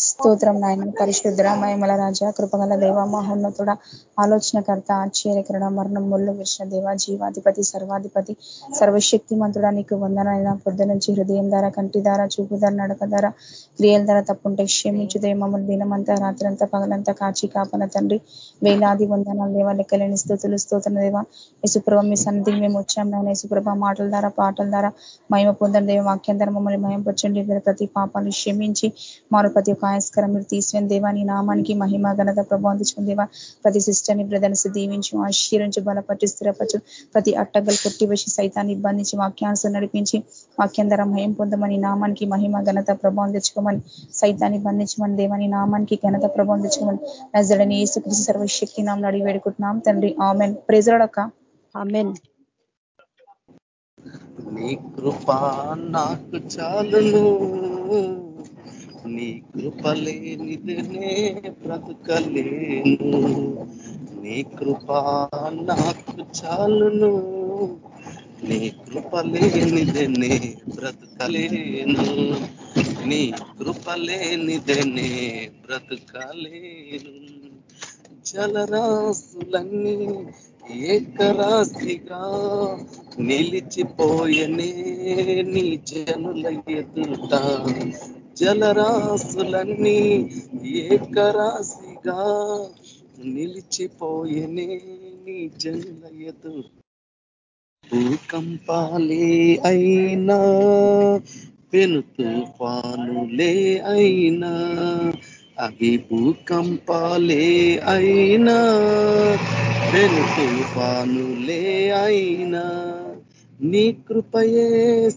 స్తోత్రం నాయన. పరిశుద్ర మహిమల రాజా కృపగల దేవ మహోన్నతుడ ఆలోచనకర్త ఆశ్చర్యకరణ మరణం ముళ్ళు విష్ణ దేవ జీవాధిపతి సర్వాధిపతి సర్వశక్తి మంతుడా నీకు వందనైనా పొద్దు నుంచి హృదయం ధర కంటి ద్వారా చూపు ధర నడక ధర క్రియల ధర తప్పుంటే క్షమించుదే మమ్మల్ని దినమంతా రాత్రంతా పగలంతా కాచి కాపన తండ్రి. వేలాది వందనాలు దేవ లెక్కలేని స్థుతులు స్తోత్రం దేవ. యశుప్రభ మీ సన్నిధికి మేము వచ్చాం నాయన. యశుప్రభ మాటల ద్వారా పాటల ద్వారా మహిమ పొందని దేవ. వాక్యం ద్వారా మమ్మల్ని మయంపరచండి. ప్రతి పాపాన్ని క్షమించి మారు ప్రతి ఒక్క ఆయస్కరం మీరు తీసివేని దేవా నీ నామానికి మహిమ ఘనత ప్రభావం తెచ్చుకుని దేవా. ప్రతి సిస్టర్ని బ్రదర్స్ దీవించు ఆశీరించి బలపట్టి స్థిరపరచు. ప్రతి అట్టగలు కొట్టివేసి సైతాన్ని బంధించి వాక్యాంశం నడిపించి వాక్యం ధర మయం పొందమని నామానికి మహిమ ఘనత ప్రభావం తెచ్చుకోమని సైతాన్ని బంధించమని దేవని నామానికి ఘనత ప్రభావం తెచ్చుకోమని నజడని ఏసుకృషి సర్వశక్తి నామని అడిగి వేడుకుంటున్నాం. తండ్రి ఆమెన్. ప్రెజరడక్క ఆమెన్. నీ కృపా నాకు చాలును. నీ కృపలేనిదినే బ్రతకలేను. నీ కృప నాకు చాలును. నీ కృపలేనిదనే బ్రతకలేను. నీ కృపలేనిదనే బ్రతకలేను. జలరాశులన్నీ ఏకరాశిగా నిలిచిపోయనే నీ జనుల ఎదుట జలరాశులన్నీ ఏకరాశిగా నిలిచిపోయేనే నీ జనుల భూకంపాలే అయినా పెను తుఫానులే అయినా అవి భూకంపాలే అయినా పెను తుఫానులే అయినా నీ కృపయే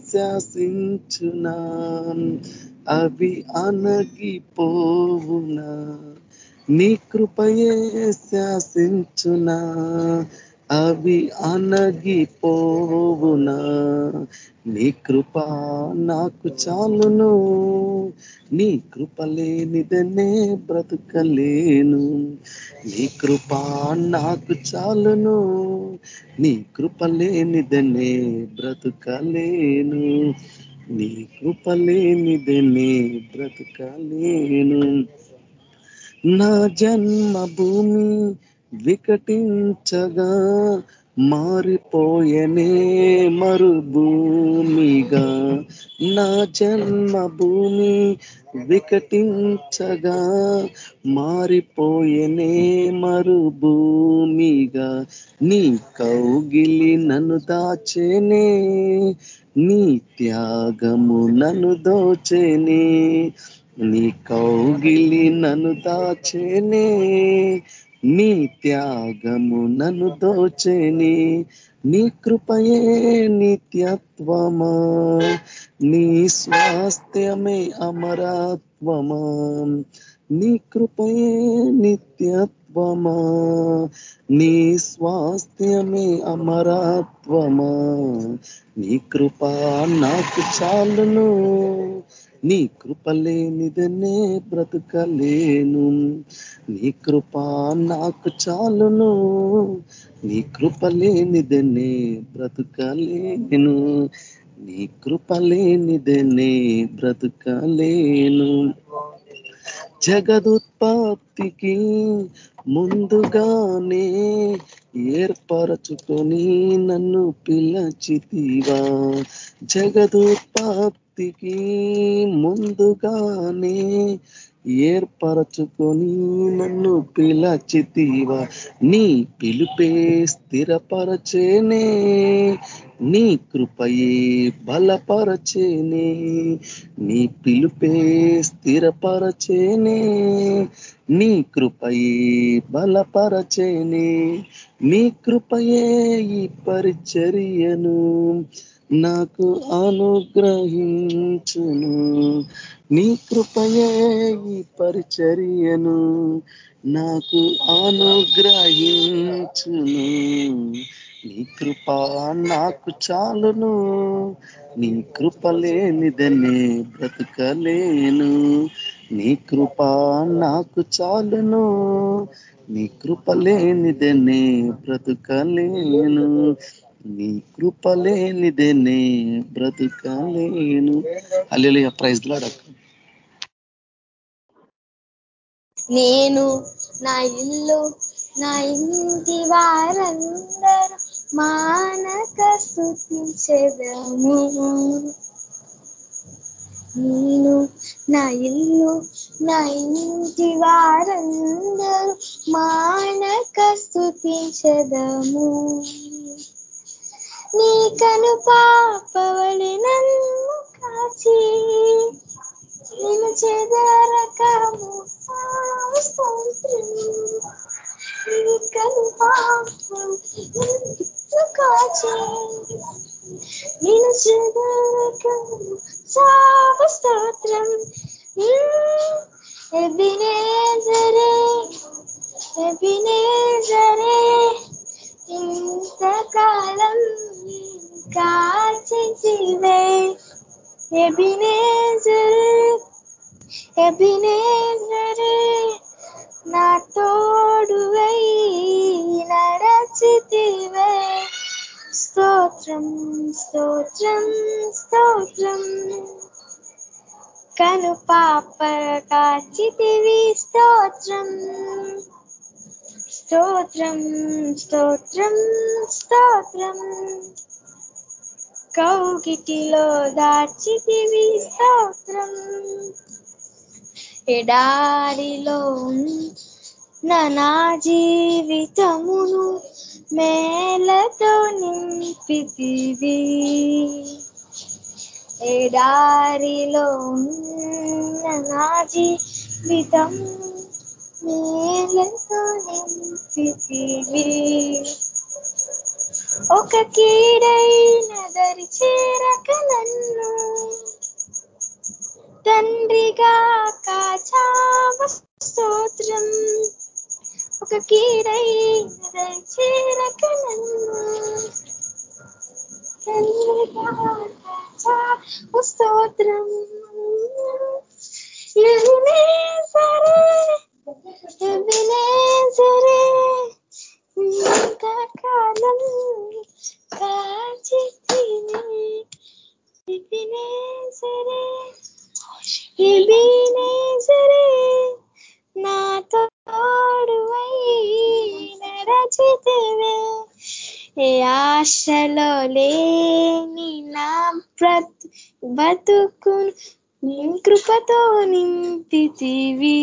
శాసించునా అవి అనగిపోవునా నీ కృపయే శాసించునా? అవి అనగిపోవునా నీ కృప నాకు చాలును. నీ కృప లేనిదనే బ్రతకలేను. నీ కృప నాకు చాలును. నీ కృప లేనిదనే బ్రతకలేను. నీ కృప లేనిదనే బ్రతకలేను నా జన్మ భూమి వికటించగా మారిపోయనే మరుభూమిగా నా జన్మ భూమి వికటించగా మారిపోయనే మరుభూమిగా నీ కౌగిలి నన్ను దాచేనే నీ త్యాగము నన్ను దోచేనే నీ కౌగిలి నన్ను దాచేనే నీ త్యాగము నన్ను దోచేని నీ కృపయే నిత్యత్వమా నీ స్వాస్థ్యమే అమరత్వమా నీ కృపయే నిత్యత్వమా నీ స్వాస్థ్యమే అమరత్వమా నీ కృప నాకు చాలును. నీ కృపలేనిదనే బ్రతకలేను. నీ కృప నాకు చాలును. నీ కృపలేనిదనే బ్రతకలేను. నీ కృపలేనిదనే బ్రతకలేను. జగదుత్పత్తికి ముందుగానే ఏర్పరచుకొని నన్ను పిలచితివా. శక్తికి ముందుగానే ఏర్పరచుకొని నన్ను పిలచితివా. నీ పిలుపే స్థిరపరచేనే నీ కృపయే బలపరచేనే నీ పిలుపే స్థిరపరచేనే నీ కృపయే బలపరచేనే నీ కృపయే ఈ పరిచర్యను నాకు అనుగ్రహించును. నీ కృపయే ఈ పరిచర్యను నాకు అనుగ్రహించును. నీ కృప నాకు చాలును. నీ కృప లేనిదనే బ్రతకలేను. నీ కృప నాకు చాలును. నీ కృప లేనిదనే బ్రతకలేను. నీ కృప లేనిదనే బ్రతుకాలేను. అల్లెలు ప్రైజ్ లాడక్క నేను నా ఇల్లు నా ఇంటి వారందరూ మానక స్థుతించెదము. నేను నా ఇల్లు నా ఇంటి వారందరూ మానక స్థుతించెదము. నీ కను పాపవళి నన్ను కాచి నేను చెదరకము నీ కను పాపం కాచి నేను చెదరకము సా కాచితివే ఎబినేజరే ఎబినేజరే నా తోడువై నడచితివే స్తోత్రం స్తోత్రం స్తోత్రం కను పాప కాచితివి స్తోత్రం స్తోత్రం స్తోత్రం స్తోత్రం కౌగిటిలో దాచితివి స్తోత్రం ఎడారిలో నా జీవితమును మేలతో నింపితివి. ఎడారిలో నా జీవితం మేలతో నింపితివి. ఒక కీడైన దరి చేరక నన్ను తండ్రిగా కాచావ స్తోత్రం. ఒక కీడైన దరి చేరక నన్ను తండ్రిగా కాచావ స్తోత్రం. ఎబినేజరే ఎబినేజరే ఇంతకాలం కాచితివి ఎబినేజరే ఎబినేజరే నా తోడువై నడచితివే ఏ ఆశలో లేని నా బ్రతు బతుకును నీ కృపతో నింపితివి.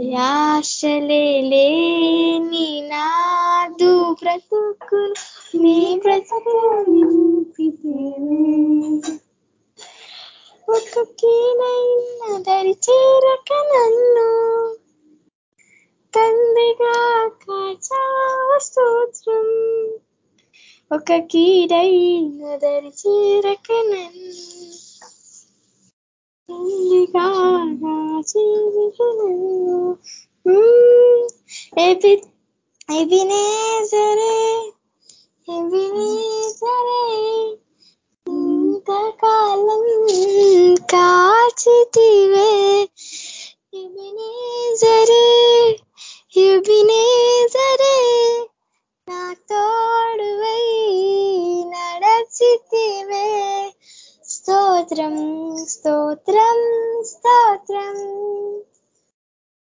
యాశలేని నాదు బ్రతుకు నీ బ్రతుకు నింపితివి ఒక కీనైన దరి చేరక నన్ను తండ్రిగా కాచావ స్తోత్రం. ఒక కీడైన దరి చేరక నన్ను ఎబినేజరే ఎబినేజరే ఇంతకాలం కాచితివే ఎబినేజరే ఎబినేజరే నా తోడువై నడచితివే స్తోత్రం స్తోత్రం స్తోత్రం.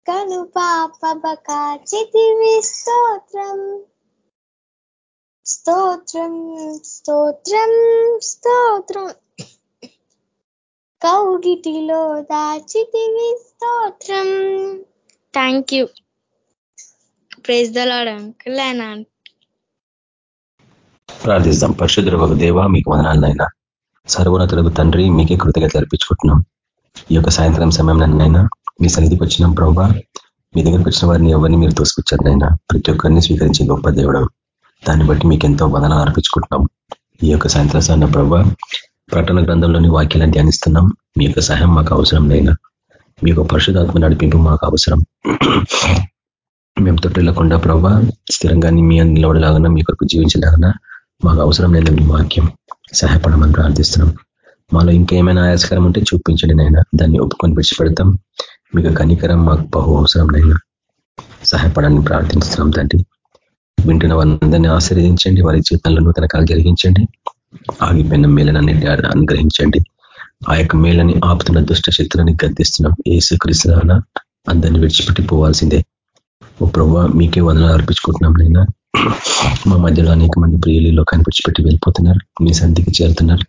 కను పాప బకాచితివి స్తోత్రం. స్తోత్రం స్తోత్రం స్తోత్రం. కౌగిటిలో దాచితివి స్తోత్రం. Thank you praise the Lord uncle and ప్రార్థిస్తాం. పరిశుద్ధుల ఒక దేవ మీకు వదనాలనైనా సర్వోన్నతులకు తండ్రి మీకే కృతజ్ఞతలు అర్పించుకుంటున్నాం. ఈ యొక్క సాయంత్రం సమయం నన్నైనా మీ సన్నిధికి వచ్చిన ప్రభావ మీ దగ్గరికి వచ్చిన వారిని ఎవరిని మీరు తోసుకొచ్చారు నైనా ప్రతి ఒక్కరిని స్వీకరించే గొప్ప దేవుడు. దాన్ని బట్టి మీకు ఎంతో వదనాలు అర్పించుకుంటున్నాం. ఈ యొక్క సాయంత్రం సమయం ప్రభావ ప్రకటన గ్రంథంలోని వాక్యాలను ధ్యానిస్తున్నాం. మీ యొక్క సహాయం మాకు అవసరం నైనా మీ యొక్క పరిశుధాత్మ నడిపింపు మాకు అవసరం. మేము తొట్టిల్లకుండా ప్రభావ స్థిరంగా మీ నిలవడలాగా మీ కొరకు జీవించలాగన మాకు అవసరం లేదు మీ వాక్యం. సహాయపడమని ప్రార్థిస్తున్నాం. మాలో ఇంకేమైనా ఆయాసకరం ఉంటే చూపించండి నైనా దాన్ని ఒప్పుకొని విడిచిపెడతాం. మీకు కనికరం మాకు బహు అవసరం నైనా సహాయపడాన్ని ప్రార్థిస్తున్నాం తండ్రి. వింటున్న వారందరినీ ఆశీర్వదించండి. వారి జీవితంలో నూతన కాలు జరిగించండి. ఆగిపోయిన మేలనన్నింటి అనుగ్రహించండి. ఆ యొక్క మేలని ఆపుతున్న దుష్ట శక్తులని గద్దిస్తున్నాం. ఏసు క్రీస్తున అందరిని విడిచిపెట్టి పోవాల్సిందే. ఓ ప్రభు మీకే వందలు అర్పించుకుంటున్నాం నైనా మా మధ్యలో అనేక మంది ప్రియులలో కనిపించిపెట్టి వెళ్ళిపోతున్నారు. మీ సంధికి చేరుతున్నారు.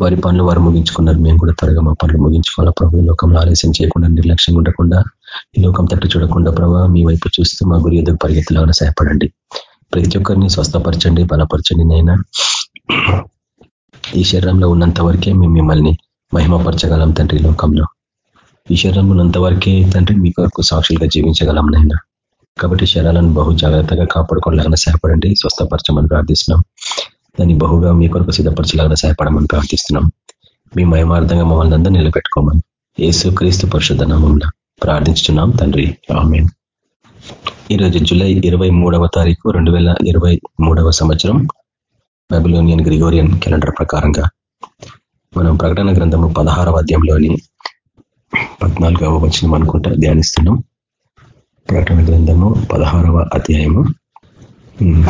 వారి పనులు వారు ముగించుకున్నారు. మేము కూడా త్వరగా మా పనులు ముగించుకోవాలా ప్రభు? ఈ లోకంలో ఆలస్యం చేయకుండా నిర్లక్ష్యంగా ఉండకుండా ఈ లోకం తట్టు చూడకుండా ప్రభావ మీ వైపు చూస్తూ మా గురి ఎదురు పరిగెత్తులాగా సహాయపడండి. ప్రతి ఒక్కరిని స్వస్థపరచండి బలపరచండి నైనా ఈ శరీరంలో ఉన్నంత వరకే మేము మిమ్మల్ని మహిమపరచగలం తండ్రి లోకంలో. ఈ శరీరం ఉన్నంత వరకే తండ్రి మీ కొరకు సాక్షులుగా జీవించగలం నైనా కాబట్టి శరీరాలను బహు జాగ్రత్తగా కాపాడుకోవాలని సహాయపడండి. స్వస్థపరచమని ప్రార్థిస్తున్నాం. దాన్ని బహుగా మీ కొరకు సిద్ధపరచలాగా సహాయపడమని ప్రార్థిస్తున్నాం. మీ మయమార్థంగా మమ్మల్ని అందరూ నిలబెట్టుకోమని ఏసు క్రీస్తు పరిశుద్ధ నామంలో ప్రార్థించుతున్నాం తండ్రి. ఆమెన్. ఈరోజు జూలై ఇరవై మూడవ తారీఖు రెండు వేల ఇరవై మూడవ సంవత్సరం బైబిలోనియన్ గ్రిగోరియన్ క్యాలెండర్ ప్రకారంగా మనం ప్రకటన గ్రంథము పదహారవ అధ్యాయంలోని పద్నాలుగవ వచనం అనుకుంటా ధ్యానిస్తున్నాం. ప్రకటన గ్రంథము పదహారవ అధ్యాయము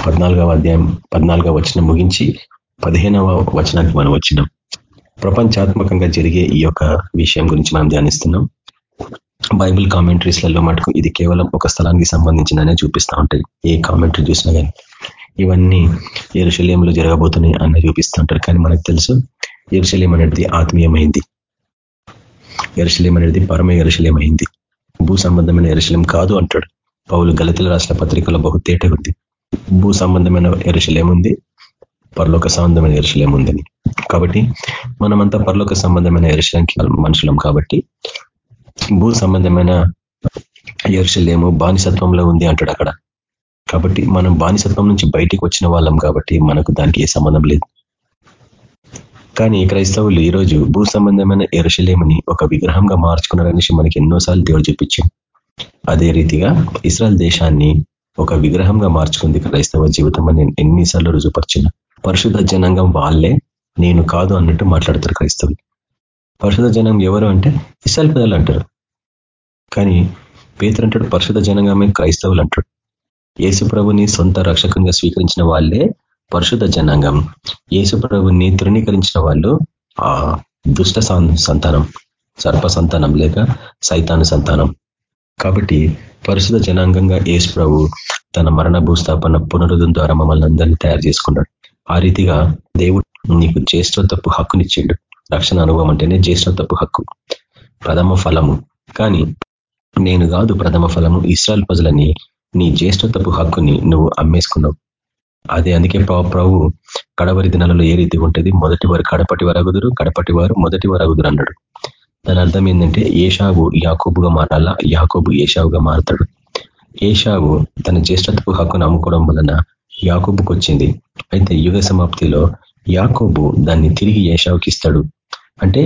పద్నాలుగవ అధ్యాయం పద్నాలుగవ వచనం ముగించి పదిహేనవ వచనానికి మనం వచ్చినాం. ప్రపంచాత్మకంగా జరిగే ఈ యొక్క విషయం గురించి మనం ధ్యానిస్తున్నాం. బైబిల్ కామెంటరీస్లలో మటుకు ఇది కేవలం ఒక స్థలానికి సంబంధించిననే చూపిస్తూ ఉంటాయి. ఏ కామెంటరీ చూసినా కానీ ఇవన్నీ ఏరుశల్యంలో జరగబోతున్నాయి అన్న చూపిస్తూ ఉంటారు. కానీ మనకు తెలుసు ఎరుశల్యం అనేది ఆత్మీయమైంది. ఎరుశల్యం అనేది పరమ ఎరుశల్యమైంది అయింది. భూ సంబంధమైన ఎరుశలం కాదు అంటాడు. పౌలు గలతలు రాసిన పత్రికలో బహుతేట ఉంది. భూ సంబంధమైన ఎరుశలేముంది ఉంది పరలోక సంబంధమైన ఎరుశలేముందని కాబట్టి మనమంతా పరలోక సంబంధమైన ఎరుశలంకి మనుషులం కాబట్టి భూ సంబంధమైన ఎరుశలేము బానిసత్వంలో ఉంది అంటాడు అక్కడ. కాబట్టి మనం బానిసత్వం నుంచి బయటికి వచ్చిన వాళ్ళం కాబట్టి మనకు దానికి ఏ సంబంధం లేదు. కానీ క్రైస్తవులు ఈరోజు భూ సంబంధమైన ఎరుశలేముని ఒక విగ్రహంగా మార్చుకున్నారనేసి మనకి ఎన్నోసార్లు దేవుడు చూపించింది అదే రీతిగా ఇస్రాయల్ దేశాన్ని ఒక విగ్రహంగా మార్చుకుంది క్రైస్తవ జీవితం అని ఎన్నిసార్లు రుజుపరిచిన పరిశుద్ధ జనాంగం వాళ్ళే నేను కాదు అన్నట్టు మాట్లాడతారు క్రైస్తవులు. పరిశుద్ధ జనం ఎవరు అంటే ఇస్రాయల్ పిల్లలు అంటారు. కానీ పేతురు అంటాడు పరిశుద్ధ జనంగమే క్రైస్తవులు అంటాడు. యేసు ప్రభుని సొంత రక్షకంగా స్వీకరించిన వాళ్ళే పరిశుద్ధ జనాంగం యేసు ప్రభుని తృణీకరించిన వాళ్ళు ఆ దుష్ట సంతానం సర్ప సంతానం లేక సైతాను సంతానం. కాబట్టి పరిశుద్ధ జనాంగంగా యేసు ప్రభు తన మరణ భూస్థాపన పునరుద్ధం ద్వారా మమ్మల్ని అందరినీ తయారు చేసుకున్నాడు. ఆ రీతిగా దేవుడు నీకు జ్యేష్ఠత్వపు హక్కునిచ్చిండు. రక్షణ అనుభవం అంటేనే జ్యేష్ఠత్వపు హక్కు ప్రథమ ఫలము. కానీ నేను కాదు ప్రథమ ఫలము. ఇస్రాయల్ ప్రజలని నీ జ్యేష్ఠత్వపు హక్కుని నువ్వు అమ్మేసుకున్నావు. అదే అందుకే ప్రభు కడవరి దినాలలో ఏ రీతి ఉంటుంది? మొదటి వారు కడపటి వరగుదురు కడపటి వారు మొదటి వరగుదురు అన్నాడు. దాని అర్థం ఏంటంటే ఏషావు యాకోబుగా మారాలా? యాకోబు ఏషావుగా మారతాడు. ఏషావు తన జ్యేష్ఠత్వపు హక్కును అమ్ముకోవడం వలన యాకోబుకు వచ్చింది అయితే యుగ సమాప్తిలో యాకోబు దాన్ని తిరిగి ఏషావుకి ఇస్తాడు. అంటే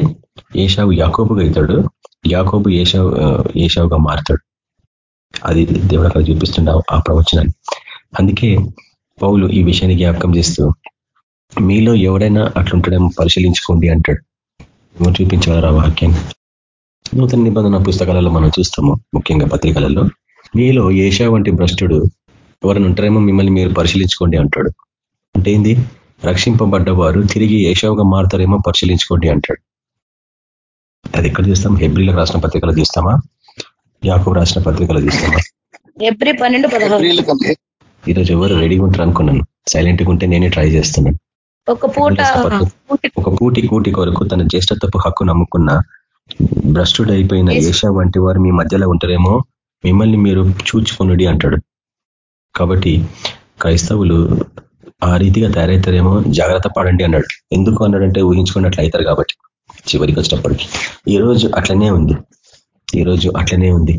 ఏషావు యాకోబుగా అవుతాడు యాకోబు ఏషావు ఏషావుగా మారుతాడు. అది దేవుడు అక్కడ చూపిస్తుండ ఆ ప్రవచనాన్ని. అందుకే పౌలు ఈ విషయాన్ని జ్ఞాపకం చేస్తూ మీలో ఎవడైనా అట్లుంటాడేమో పరిశీలించుకోండి అంటాడు. నువ్వు చూపించగలరా వాక్యాన్ని నూతన నిబంధన పుస్తకాలలో మనం చూస్తాము ముఖ్యంగా పత్రికలలో. మీలో ఏషా వంటి భ్రష్టుడు ఎవరైనా ఉంటారేమో మిమ్మల్ని మీరు పరిశీలించుకోండి అంటాడు. అంటే ఏంది? రక్షింపబడ్డవారు తిరిగి ఏషావుగా మారుతారేమో పరిశీలించుకోండి అంటాడు. అది ఎక్కడ చూస్తాం? హెబ్రిలకు రాసిన పత్రికలు చూస్తామా? యాకబు రాసిన పత్రికలు చూస్తామా? పన్నెండు పదహారు. ఈరోజు ఎవరు రెడీగా ఉంటారు అనుకున్నాను. సైలెంట్గా ఉంటే నేనే ట్రై చేస్తున్నాను. ఒక పూట ఒక పూటి కూటి కొరకు తన జ్యేష్ఠత్వపు హక్కు నమ్ముకున్న భ్రష్టుడైపోయిన ఏషా వంటి వారు మీ మధ్యలో ఉంటారేమో మిమ్మల్ని మీరు చూచుకునుడి అంటాడు. కాబట్టి క్రైస్తవులు ఆ రీతిగా తయారవుతారేమో జాగ్రత్త పడండి అన్నాడు. ఎందుకు అన్నాడంటే ఊహించుకున్నట్లు అవుతారు కాబట్టి చివరికి వచ్చినప్పటికీ ఈరోజు అట్లనే ఉంది. ఈరోజు అట్లనే ఉంది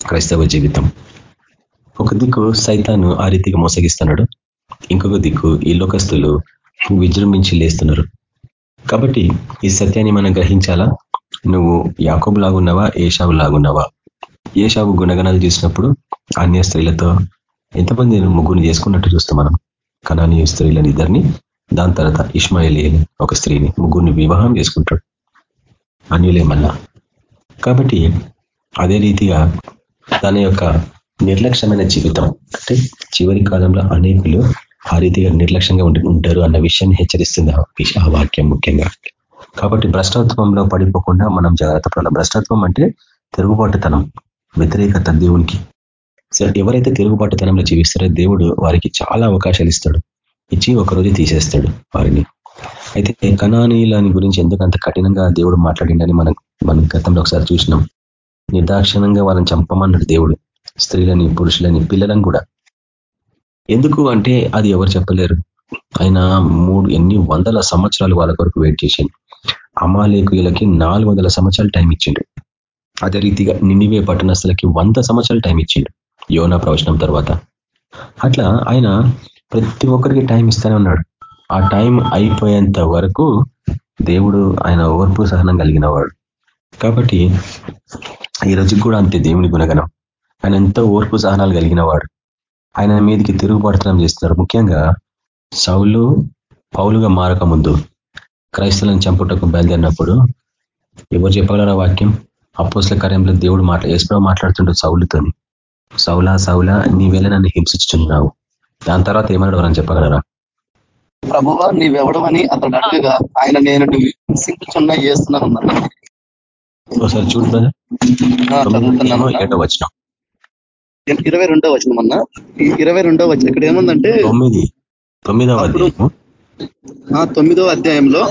క్రైస్తవ జీవితం. ఒక దిక్కు సైతాను ఆ రీతిగా మోసగిస్తున్నాడు. ఇంకొక దిక్కు ఈ లోకస్తులు విజృంభించి లేస్తున్నారు. కాబట్టి ఈ సత్యాన్ని మనం గ్రహించాలా? నువ్వు యాకోబు లాగున్నావా ఏషావు లాగున్నావా? ఏషావు గుణగణాలు చూసినప్పుడు అన్య స్త్రీలతో ఎంతమంది ముగ్గురిని చేసుకున్నట్టు చూస్తాం మనం? కణాని స్త్రీలని ఇద్దరిని దాని తర్వాత ఇస్మాయిలీ ఒక స్త్రీని ముగ్గురిని వివాహం చేసుకుంటాడు. అన్యులేమన్నా కాబట్టి అదే రీతిగా తన యొక్క నిర్లక్ష్యమైన జీవితం. అంటే చివరి కాలంలో అనేకులు ఆ రీతిగా నిర్లక్ష్యంగా ఉంటారు అన్న విషయాన్ని హెచ్చరిస్తుంది ఆ వాక్యం ముఖ్యంగా. కాబట్టి భ్రష్టత్వంలో పడిపోకుండా మనం జాగ్రత్త పడాలి. భ్రష్టత్వం అంటే తిరుగుబాటుతనం వ్యతిరేకత దేవునికి. సరే ఎవరైతే తిరుగుబాటుతనంలో జీవిస్తారో దేవుడు వారికి చాలా అవకాశాలు ఇస్తాడు. ఇచ్చి ఒకరోజు తీసేస్తాడు వారిని. అయితే కణానీయులని గురించి ఎందుకంత కఠినంగా దేవుడు మాట్లాడిండని మనం మనం గతంలో ఒకసారి చూసినాం. నిర్దాక్షిణంగా వాళ్ళని చంపమన్నాడు దేవుడు. స్త్రీలని పురుషులని పిల్లలను కూడా. ఎందుకు అంటే అది ఎవరు చెప్పలేరు. ఆయన మూడు ఎన్ని వందల సంవత్సరాలు వాళ్ళ కొరకు వెయిట్ చేసిండు. అమాలేకులకి నాలుగు వందల సంవత్సరాలు టైం ఇచ్చిండు. అదే రీతిగా నిన్నివే పట్టణస్థులకి వంద సంవత్సరాలు టైం ఇచ్చిండు యోనా ప్రవచనం తర్వాత. అట్లా ఆయన ప్రతి ఒక్కరికి టైం ఇస్తానే ఉన్నాడు. ఆ టైం అయిపోయేంత వరకు దేవుడు ఆయన ఓర్పు సహనం కలిగిన వాడు. కాబట్టి ఈ రోజుకి కూడా అంతే దేవుని గుణగణం. ఆయన ఎంతో ఓర్పు సహనాలు కలిగిన వాడు. ఆయన మీదకి తిరుగుబడతనం చేస్తున్నారు. ముఖ్యంగా సౌలు పౌలుగా మారక ముందు క్రైస్తవులను చంపుటకు బయలుదేరినప్పుడు ఎవరు చెప్పగలరా వాక్యం? అపోస్ల కార్యంలో దేవుడు మాట్లా ఏసుప్రభు మాట్లాడుతుండ్రు సౌలుతోని. సౌలా సౌలా నీవేళ నన్ను హింసించుతున్నావు దాని తర్వాత ఏమన్నాడు అని చెప్పగలరా? ప్రభువా నీవెవడమని అతడు అడుగుగా ఆయన నేను హింసించుచున్నా చేస్తున్నాను ఒకసారి చూడు బ్రదర్. ఏటో వచ్చిన ఇరవై రెండో వచ్చిన మొన్న ఇరవై రెండో వచ్చిన ఇక్కడ ఏముందంటే ఆ తొమ్మిదో అధ్యాయంలో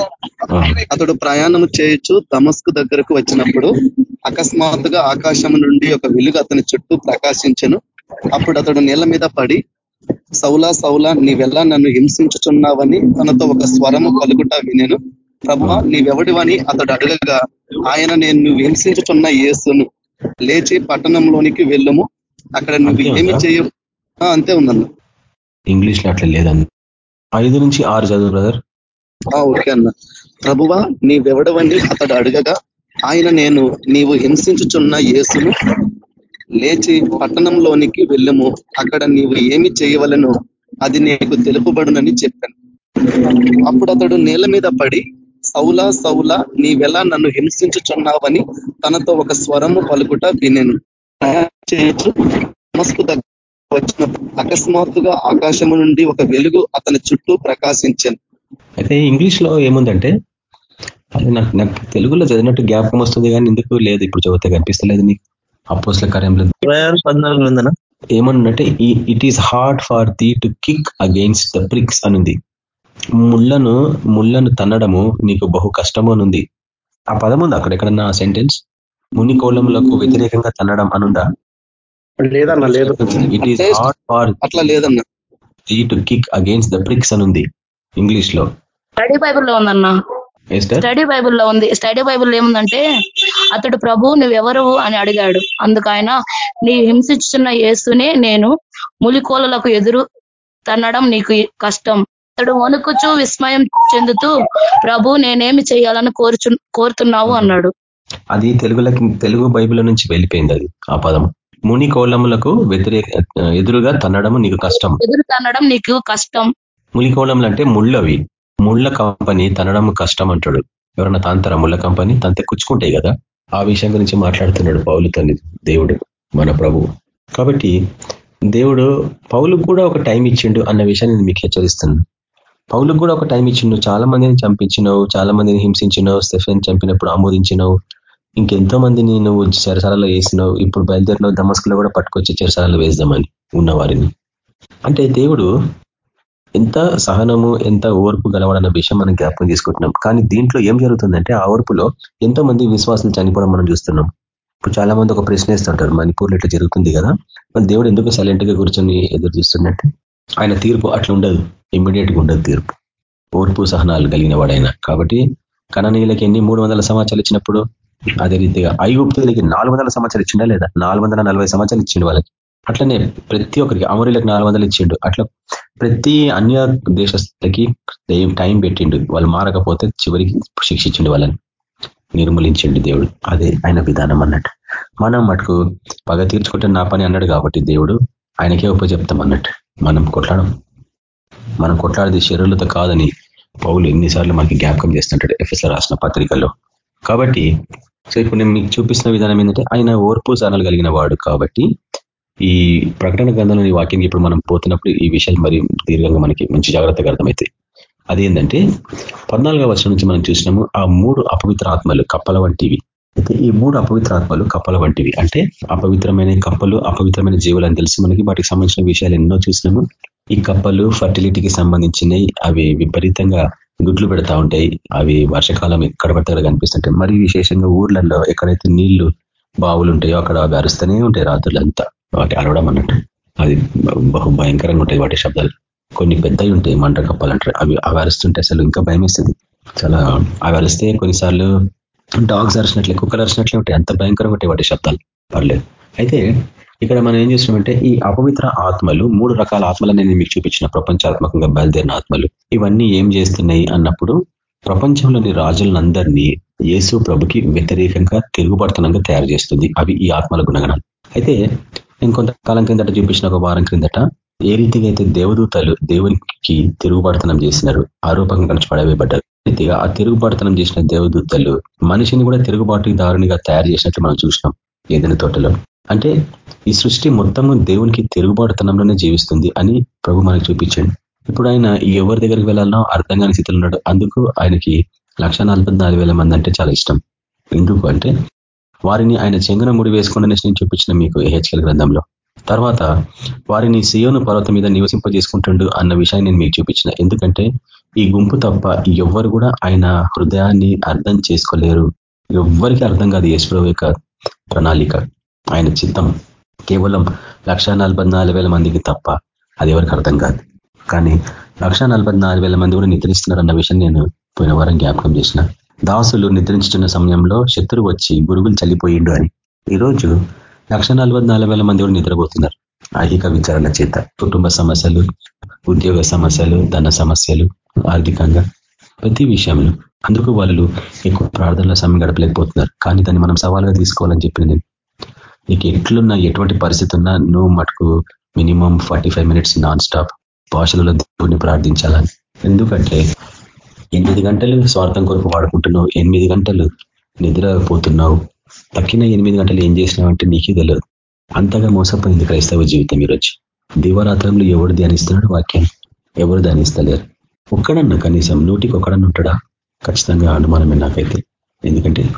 అతడు ప్రయాణం చేయొచ్చు తమస్కు దగ్గరకు వచ్చినప్పుడు అకస్మాత్తుగా ఆకాశం నుండి ఒక వెలుగు అతని చుట్టూ ప్రకాశించను. అప్పుడు అతడు నేల మీద పడి సౌలా సౌలా నీవెల్లా నన్ను హింసించుచున్నావని తనతో ఒక స్వరము పలుకుట వినేను. ప్రభు నీవెవడివని అతడు అడగగా ఆయన నేను నువ్వు హింసించుచున్న యేసును. లేచి పట్టణంలోనికి వెళ్ళము. అక్కడ నువ్వు ఏమి చేయవు. అంతే ఉందన్న. ఇంగ్లీష్లో అట్లా లేదన్న. ఐదు నుంచి ఆరు చదువు బ్రదర్. ఓకే అన్న. ప్రభువా నీవెవడవని అతడు అడగగా ఆయన నేను నీవు హింసించుచున్న యేసును లేచి పట్టణంలోనికి వెళ్ళము. అక్కడ నీవు ఏమి చేయవలను? అది నీకు తెలుపబడునని చెప్పాను. అప్పుడు అతడు నేల మీద పడి సౌలా సౌలా నీవెలా నన్ను హింసించుచున్నావని తనతో ఒక స్వరము పలుకుట వినెను. నమస్కు దగ్గర వచ్చిన అకస్మాత్తుగా ఆకాశము నుండి ఒక వెలుగు అతని చుట్టూ ప్రకాశించాను. అయితే ఇంగ్లీష్లో ఏముందంటే అది నాకు నాకు తెలుగులో చదివినట్టు జ్ఞాపకం వస్తుంది కానీ ఎందుకు లేదు ఇప్పుడు చదివితే కనిపిస్తలేదు నీకు? అపోస్ల కార్యంలో. పద్నాలుగు ఉందనా? ఏమన్నంటే it is hard for thee to kick against the pricks అనుంది. ముళ్ళను ముళ్ళను తన్నడము నీకు బహు కష్టము అనుంది. ఆ పదం ఉంది అక్కడ ఎక్కడన్నా సెంటెన్స్ ముని కోలములకు వ్యతిరేకంగా తన్నడం అనుందా? లేదన్నా లేదు. ఇట్ ఈస్ హార్డ్ ఫార్ అట్లా లేదన్నా. Thee to kick against the pricks అనుంది ఇంగ్లీష్లో స్టడీ బైబుల్లో ఉందన్నా స్టడీ బైబుల్లో ఉంది. స్టడీ బైబుల్ ఏముందంటే అతడు ప్రభు నువ్వెవరు అని అడిగాడు. అందుకు ఆయన నీ హింసించున్న యేసునే నేను ములికోలలకు ఎదురు తన్నడం నీకు కష్టం. అతడు వణుకుచు విస్మయం చెందుతూ ప్రభు నేనేమి చేయాలని కోరుచు కోరుతున్నావు? అన్నాడు. అది తెలుగులకి తెలుగు బైబిల్ నుంచి వెళ్ళిపోయింది అది ఆ పదం ముని కోలములకు వ్యతిరేక ఎదురుగా తన్నడం నీకు కష్టం. ఎదురు తన్నడం నీకు కష్టం. ములి కోలములు అంటే ముళ్ళవి. ముళ్ళ కంపెనీ తనడం కష్టం అంటాడు. ఎవరన్నా తాంతరా ముళ్ళ కంపెనీ? తంతే కుచ్చుకుంటాయి కదా. ఆ విషయం గురించి మాట్లాడుతున్నాడు పౌలుతో దేవుడు మన ప్రభువు. కాబట్టి దేవుడు పౌలుకు కూడా ఒక టైం ఇచ్చిండు అన్న విషయాన్ని నేను మీకు హెచ్చరిస్తున్నాను పౌలుకు కూడా ఒక టైం ఇచ్చిండు. చాలా మందిని చంపించినావు చాలా మందిని హింసించినావు స్టెఫెన్ చంపినప్పుడు ఆమోదించినావు ఇంకెంతో మందిని నువ్వు చెరసాలలో వేసినావు ఇప్పుడు బయలుదేరినావు దమస్కులో కూడా పట్టుకొచ్చి చెరసాలలో వేద్దామని ఉన్న వారిని అంటే దేవుడు ఎంత సహనము ఎంత ఓర్పు గలవాడన్న విషయం మనం జ్ఞాపకం తీసుకుంటున్నాం కానీ దీంట్లో ఏం జరుగుతుందంటే ఆ ఓర్పులో ఎంతో మంది విశ్వాసాలు చనిపోవడం మనం చూస్తున్నాం. ఇప్పుడు చాలా మంది ఒక ప్రశ్న వేస్తుంటారు మణిపూర్లో ఇట్లా జరుగుతుంది కదా మరి దేవుడు ఎందుకు సైలెంట్గా కూర్చొని ఎదురు చూస్తున్నట్టు ఆయన తీర్పు అట్లా ఉండదు ఇమ్మీడియట్గా ఉండదు తీర్పు. ఓర్పు సహనాలు కలిగిన వాడైనా. కాబట్టి కణనీయులకి ఎన్ని మూడు వందల సంవత్సరాలు ఇచ్చినప్పుడు అదే రీతిగా ఐగుప్తులకి నాలుగు వందల సంవత్సరాలు ఇచ్చిండా లేదా? నాలుగు వందల నలభై సంవత్సరాలు ఇచ్చిండు వాళ్ళకి. అట్లనే ప్రతి ఒక్కరికి అమరులకు నాలుగు వందలు ఇచ్చిండు. అట్లా ప్రతి అన్య దేశస్తులకి టైం పెట్టిండు. వాళ్ళు మారకపోతే చివరికి శిక్షించిండు వాళ్ళని. నిర్మూలించండి దేవుడు. అదే ఆయన విధానం అన్నట్టు. మనం మటుకు పగ తీర్చుకుంటే నా పని అన్నాడు కాబట్టి దేవుడు ఆయనకే ఉపజెప్తాం అన్నట్టు. మనం కొట్లాడం. మనం కొట్లాడేది శరీరులతో కాదని పౌలు ఎన్నిసార్లు మనకి జ్ఞాపకం చేస్తుంటాడు ఎఫ్ఎస్ఆర్ రాసిన పత్రికల్లో. కాబట్టి సో ఇప్పుడు నేను మీకు చూపిస్తున్న విధానం ఏంటంటే ఆయన ఓర్పు సహనాలు కలిగిన వాడు కాబట్టి ఈ ప్రకటన గ్రంథంలోని వాక్యం ఇప్పుడు మనం పోతున్నప్పుడు ఈ విషయాలు మరి దీర్ఘంగా మనకి మంచి జాగ్రత్తగా అర్థమవుతాయి. అదేంటంటే పద్నాలుగో వర్షం నుంచి మనం చూసినాము ఆ మూడు అపవిత్ర ఆత్మలు కప్పల వంటివి. అయితే ఈ మూడు అపవిత్ర ఆత్మలు కప్పల వంటివి. అంటే అపవిత్రమైన కప్పలు అపవిత్రమైన జీవులు అని తెలిసి మనకి వాటికి సంబంధించిన విషయాలు ఎన్నో చూసినాము ఈ కప్పలు ఫర్టిలిటీకి సంబంధించినవి అవి విపరీతంగా గుడ్లు పెడతా ఉంటాయి అవి వర్షకాలం ఎక్కడ పడితే కనిపిస్తుంటాయి మరి విశేషంగా ఊర్లలో ఎక్కడైతే నీళ్ళు బావులు ఉంటాయో అక్కడ అవి అరుస్తూనే ఉంటాయి రాత్రులంతా. వాటి అరవడం అన్నట్టు. అది బహు భయంకరంగా ఉంటాయి వాటి శబ్దాలు. కొన్ని పెద్దవి ఉంటాయి మంట కప్పాలంటారు అవి అవి అరుస్తుంటే అసలు ఇంకా భయం వేస్తుంది చాలా అవి అరిస్తే కొన్నిసార్లు డాగ్స్ అరిచినట్లే కుక్కలు అరిచినట్లే ఉంటాయి. అంత భయంకరంగా ఉంటాయి వాటి శబ్దాలు. పర్లేదు. అయితే ఇక్కడ మనం ఏం చేస్తున్నామంటే ఈ అపవిత్ర ఆత్మలు మూడు రకాల ఆత్మలు నేను మీకు చూపించిన ప్రపంచాత్మకంగా బయలుదేరిన ఆత్మలు. ఇవన్నీ ఏం చేస్తున్నాయి అన్నప్పుడు ప్రపంచంలోని రాజులందరినీ యేసు ప్రభుకి వ్యతిరేకంగా తిరుగుబడుతనంగా తయారు చేస్తుంది. అవి ఈ ఆత్మల గుణగణాలు. అయితే నేను కొంతకాలం క్రిందట చూపించిన ఒక వారం క్రిందట ఏ రీతిగా అయితే దేవదూతలు దేవునికి తిరుగుబడతనం చేసినారు ఆరోపంగా కలిసి పడవేయబడ్డారు. రీతిగా ఆ తిరుగుబడతనం చేసిన దేవదూతలు మనిషిని కూడా తిరుగుబాటు దారునిగా తయారు చేసినట్లు మనం చూసినాం. ఏదైనా తోటలో. అంటే ఈ సృష్టి మొత్తము దేవునికి తిరుగుబాటుతనంలోనే జీవిస్తుంది అని ప్రభు మనకు చూపించండి. ఇప్పుడు ఆయన ఎవరి దగ్గరికి వెళ్ళాలనో అర్థం కాని స్థితిలో ఉన్నాడు. అందుకు ఆయనకి లక్ష మంది అంటే చాలా ఇష్టం. ఎందుకు అంటే వారిని ఆయన చెంగున ముడి వేసుకుని నేను చూపించిన మీకు హెచ్కల్ గ్రంథంలో. తర్వాత వారిని సియోను పర్వతం మీద నివసింపజేసుకుంటుండు అన్న విషయాన్ని నేను మీకు చూపించిన. ఎందుకంటే ఈ గుంపు తప్ప ఎవ్వరు కూడా ఆయన హృదయాన్ని అర్థం చేసుకోలేరు. ఎవ్వరికి అర్థం కాదు యేసుప్రభు యొక్క ప్రణాళిక. ఆయన చిత్తం కేవలం లక్ష మందికి తప్ప అది ఎవరికి అర్థం కాదు. కానీ లక్ష మంది కూడా నిద్రిస్తున్నారు అన్న విషయం నేను పోయిన వారం జ్ఞాపకం చేసిన. దాసులు నిద్రించుతున్న సమయంలో శత్రువు వచ్చి గురుగులు చల్లిపోయిండు అని. ఈరోజు లక్ష మంది కూడా నిద్రపోతున్నారు. ఐహిక విచారణ చేత కుటుంబ సమస్యలు ఉద్యోగ సమస్యలు ధన సమస్యలు ఆర్థికంగా ప్రతి విషయంలో అందుకు వాళ్ళు ఎక్కువ ప్రార్థనల సమయం గడపలేకపోతున్నారు. కానీ దాన్ని మనం సవాల్గా తీసుకోవాలని చెప్పిన నేను నీకు ఎట్లున్నా ఎటువంటి పరిస్థితి ఉన్నా నువ్వు మటుకు minimum forty five minutes non stop భాషలలో దేవుడిని ప్రార్థించాలని. ఎందుకంటే ఎనిమిది గంటలు స్వార్థం కొరకు వాడుకుంటున్నావు ఎనిమిది గంటలు నిద్రపోతున్నావు తక్కిన ఎనిమిది గంటలు ఏం చేసినావు అంటే నీకే తెలియదు అంతగా మోసపోయింది క్రైస్తవ జీవితం ఈరోజు. దివరాత్రంలో ఎవరు ధ్యానిస్తున్నాడు వాక్యం? ఎవరు ధ్యానిస్తలేరు? ఒక్కడన్నా కనీసం నూటికి ఒక్కడన్నా ఉంటాడా? ఖచ్చితంగా అనుమానమే నాకైతే. ఎందుకంటే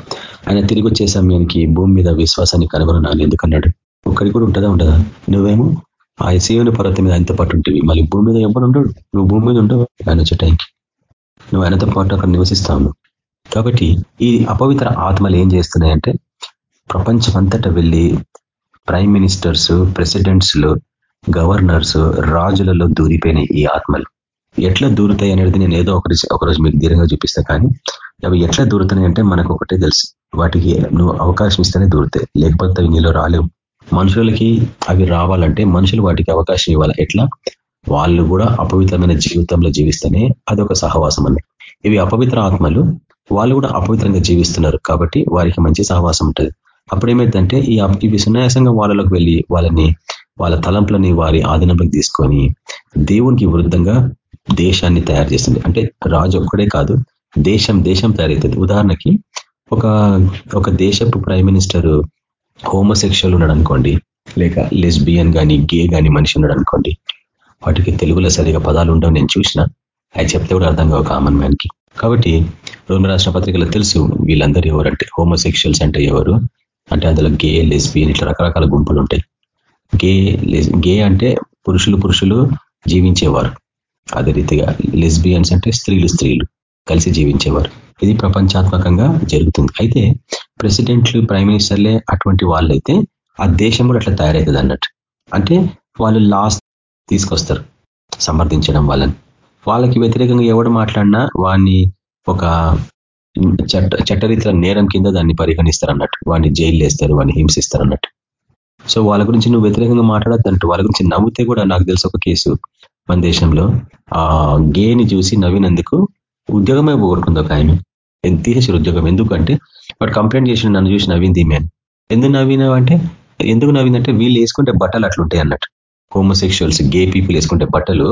ఆయన తిరిగి వచ్చే సమయానికి భూమి మీద విశ్వాసాన్ని కనుగొనాలి ఎందుకన్నాడు? ఒక్కడికి కూడా ఉంటుందా ఉండదా? నువ్వేమో? ఆ శివుని పర్వతం మీద ఆయనతో పాటు ఉంటుంది మళ్ళీ భూమి మీద ఎవరు ఉండడు నువ్వు భూమి మీద ఉండవు ఆయన వచ్చే టైంకి. నువ్వు ఆయనతో పాటు అక్కడ నివసిస్తావు కాబట్టి ఈ అపవిత్ర ఆత్మలు ఏం చేస్తున్నాయంటే ప్రపంచం అంతటా వెళ్ళి ప్రైమ్ మినిస్టర్స్ ప్రెసిడెంట్స్లు గవర్నర్స్ రాజులలో దూరిపోయినాయి ఈ ఆత్మలు. ఎట్లా దూరుతాయి అనేది నేను ఏదో ఒకరి ఒకరోజు మీకు దీర్ఘంగా చూపిస్తా కానీ అవి ఎట్లా దూరుతున్నాయి అంటే మనకు ఒకటే తెలుసు. వాటికి నువ్వు అవకాశం ఇస్తేనే దూరుతాయి లేకపోతే అవి నీలో రాలేవు. మనుషులకి అవి రావాలంటే మనుషులు వాటికి అవకాశం ఇవ్వాలి. ఎట్లా? వాళ్ళు కూడా అపవిత్రమైన జీవితంలో జీవిస్తేనే అదొక సహవాసం అన్నట్టు ఇవి అపవిత్ర ఆత్మలు వాళ్ళు కూడా అపవిత్రంగా జీవిస్తున్నారు కాబట్టి వారికి మంచి సహవాసం ఉంటుంది. అప్పుడు ఏమైందంటే ఈ ఇవి సునాయాసంగా వాళ్ళలోకి వెళ్ళి వాళ్ళని వాళ్ళ తలంపులని వారి ఆధీనంలోకి తీసుకొని దేవునికి వృద్ధంగా దేశాన్ని తయారు చేస్తుంది. అంటే రాజు ఒక్కడే కాదు దేశం దేశం తయారవుతుంది ఉదాహరణకి ఒక ఒక దేశపు ప్రైమ్ మినిస్టర్ హోమోసెక్షువల్ ఉన్నాడు అనుకోండి లేక లెస్బియన్ కానీ గే కానీ మనిషి ఉన్నాడు అనుకోండి వాటికి తెలుగులో సరిగా పదాలు ఉండవు నేను చూసిన. అవి చెప్తే కూడా అర్థం కావు కామన్ మ్యాన్కి. కాబట్టి రోమి రాష్ట్ర పత్రికలో తెలుసు వీళ్ళందరూ ఎవరంటే హోమోసెక్షువల్స్ అంటే ఎవరు? అంటే అందులో గే లెస్బియన్ ఇట్లా రకరకాల గుంపులు ఉంటాయి. గే గే అంటే పురుషులు పురుషులు జీవించేవారు. అదే రీతిగా లెస్బియన్స్ అంటే స్త్రీలు స్త్రీలు. కలిసి జీవించేవారు. ఇది ప్రపంచాత్మకంగా జరుగుతుంది. అయితే ప్రెసిడెంట్లు ప్రైమ్ మినిస్టర్లే అటువంటి వాళ్ళైతే ఆ దేశం కూడా అట్లా తయారవుతుంది అన్నట్టు. అంటే వాళ్ళు లాస్ తీసుకొస్తారు సమర్థించడం వాళ్ళని వాళ్ళకి వ్యతిరేకంగా ఎవడు మాట్లాడినా వాడిని ఒక చట్ట చట్టరీత్య నేరం కింద దాన్ని పరిగణిస్తారు అన్నట్టు. వాడిని జైలు వేస్తారు వాడిని హింసిస్తారు అన్నట్టు. సో వాళ్ళ గురించి నువ్వు వ్యతిరేకంగా మాట్లాడద్దంటూ వాళ్ళ గురించి నవ్వుతే కూడా నాకు తెలిసి ఒక కేసు మన దేశంలో ఆ గేని చూసి నవ్వినందుకు ఉద్యోగమే పోగొట్టుకుంది ఒక ఆయన తీసేసారు ఉద్యోగం? ఎందుకంటే వాడు కంప్లైంట్ చేసిన నన్ను చూసి నవ్వింది మ్యాన్ ఎందుకు నవ్వినావంటే ఎందుకు నవ్విందంటే వీళ్ళు వేసుకుంటే బట్టలు అట్లుంటాయి అన్నట్టు. హోమోసెక్షువల్స్ గే పీపుల్ వేసుకుంటే బట్టలు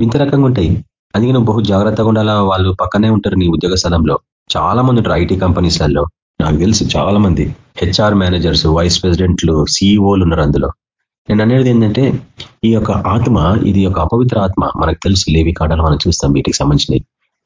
ఇంత రకంగా ఉంటాయి. అందుకే నువ్వు బహు జాగ్రత్తగా ఉండాలా? వాళ్ళు పక్కనే ఉంటారు నీ ఉద్యోగ స్థలంలో. చాలా మంది ఉంటారు ఐటీ కంపెనీస్లలో. నాకు తెలుసు చాలా మంది హెచ్ఆర్ మేనేజర్స్ వైస్ ప్రెసిడెంట్లు సీఈఓలు ఉన్నారు అందులో. నేను అనేది ఏంటంటే ఈ యొక్క ఆత్మ ఇది ఒక అపవిత్ర ఆత్మ. మనకు తెలుసు లేవి కాడాలు మనం చూస్తాం వీటికి సంబంధించినవి.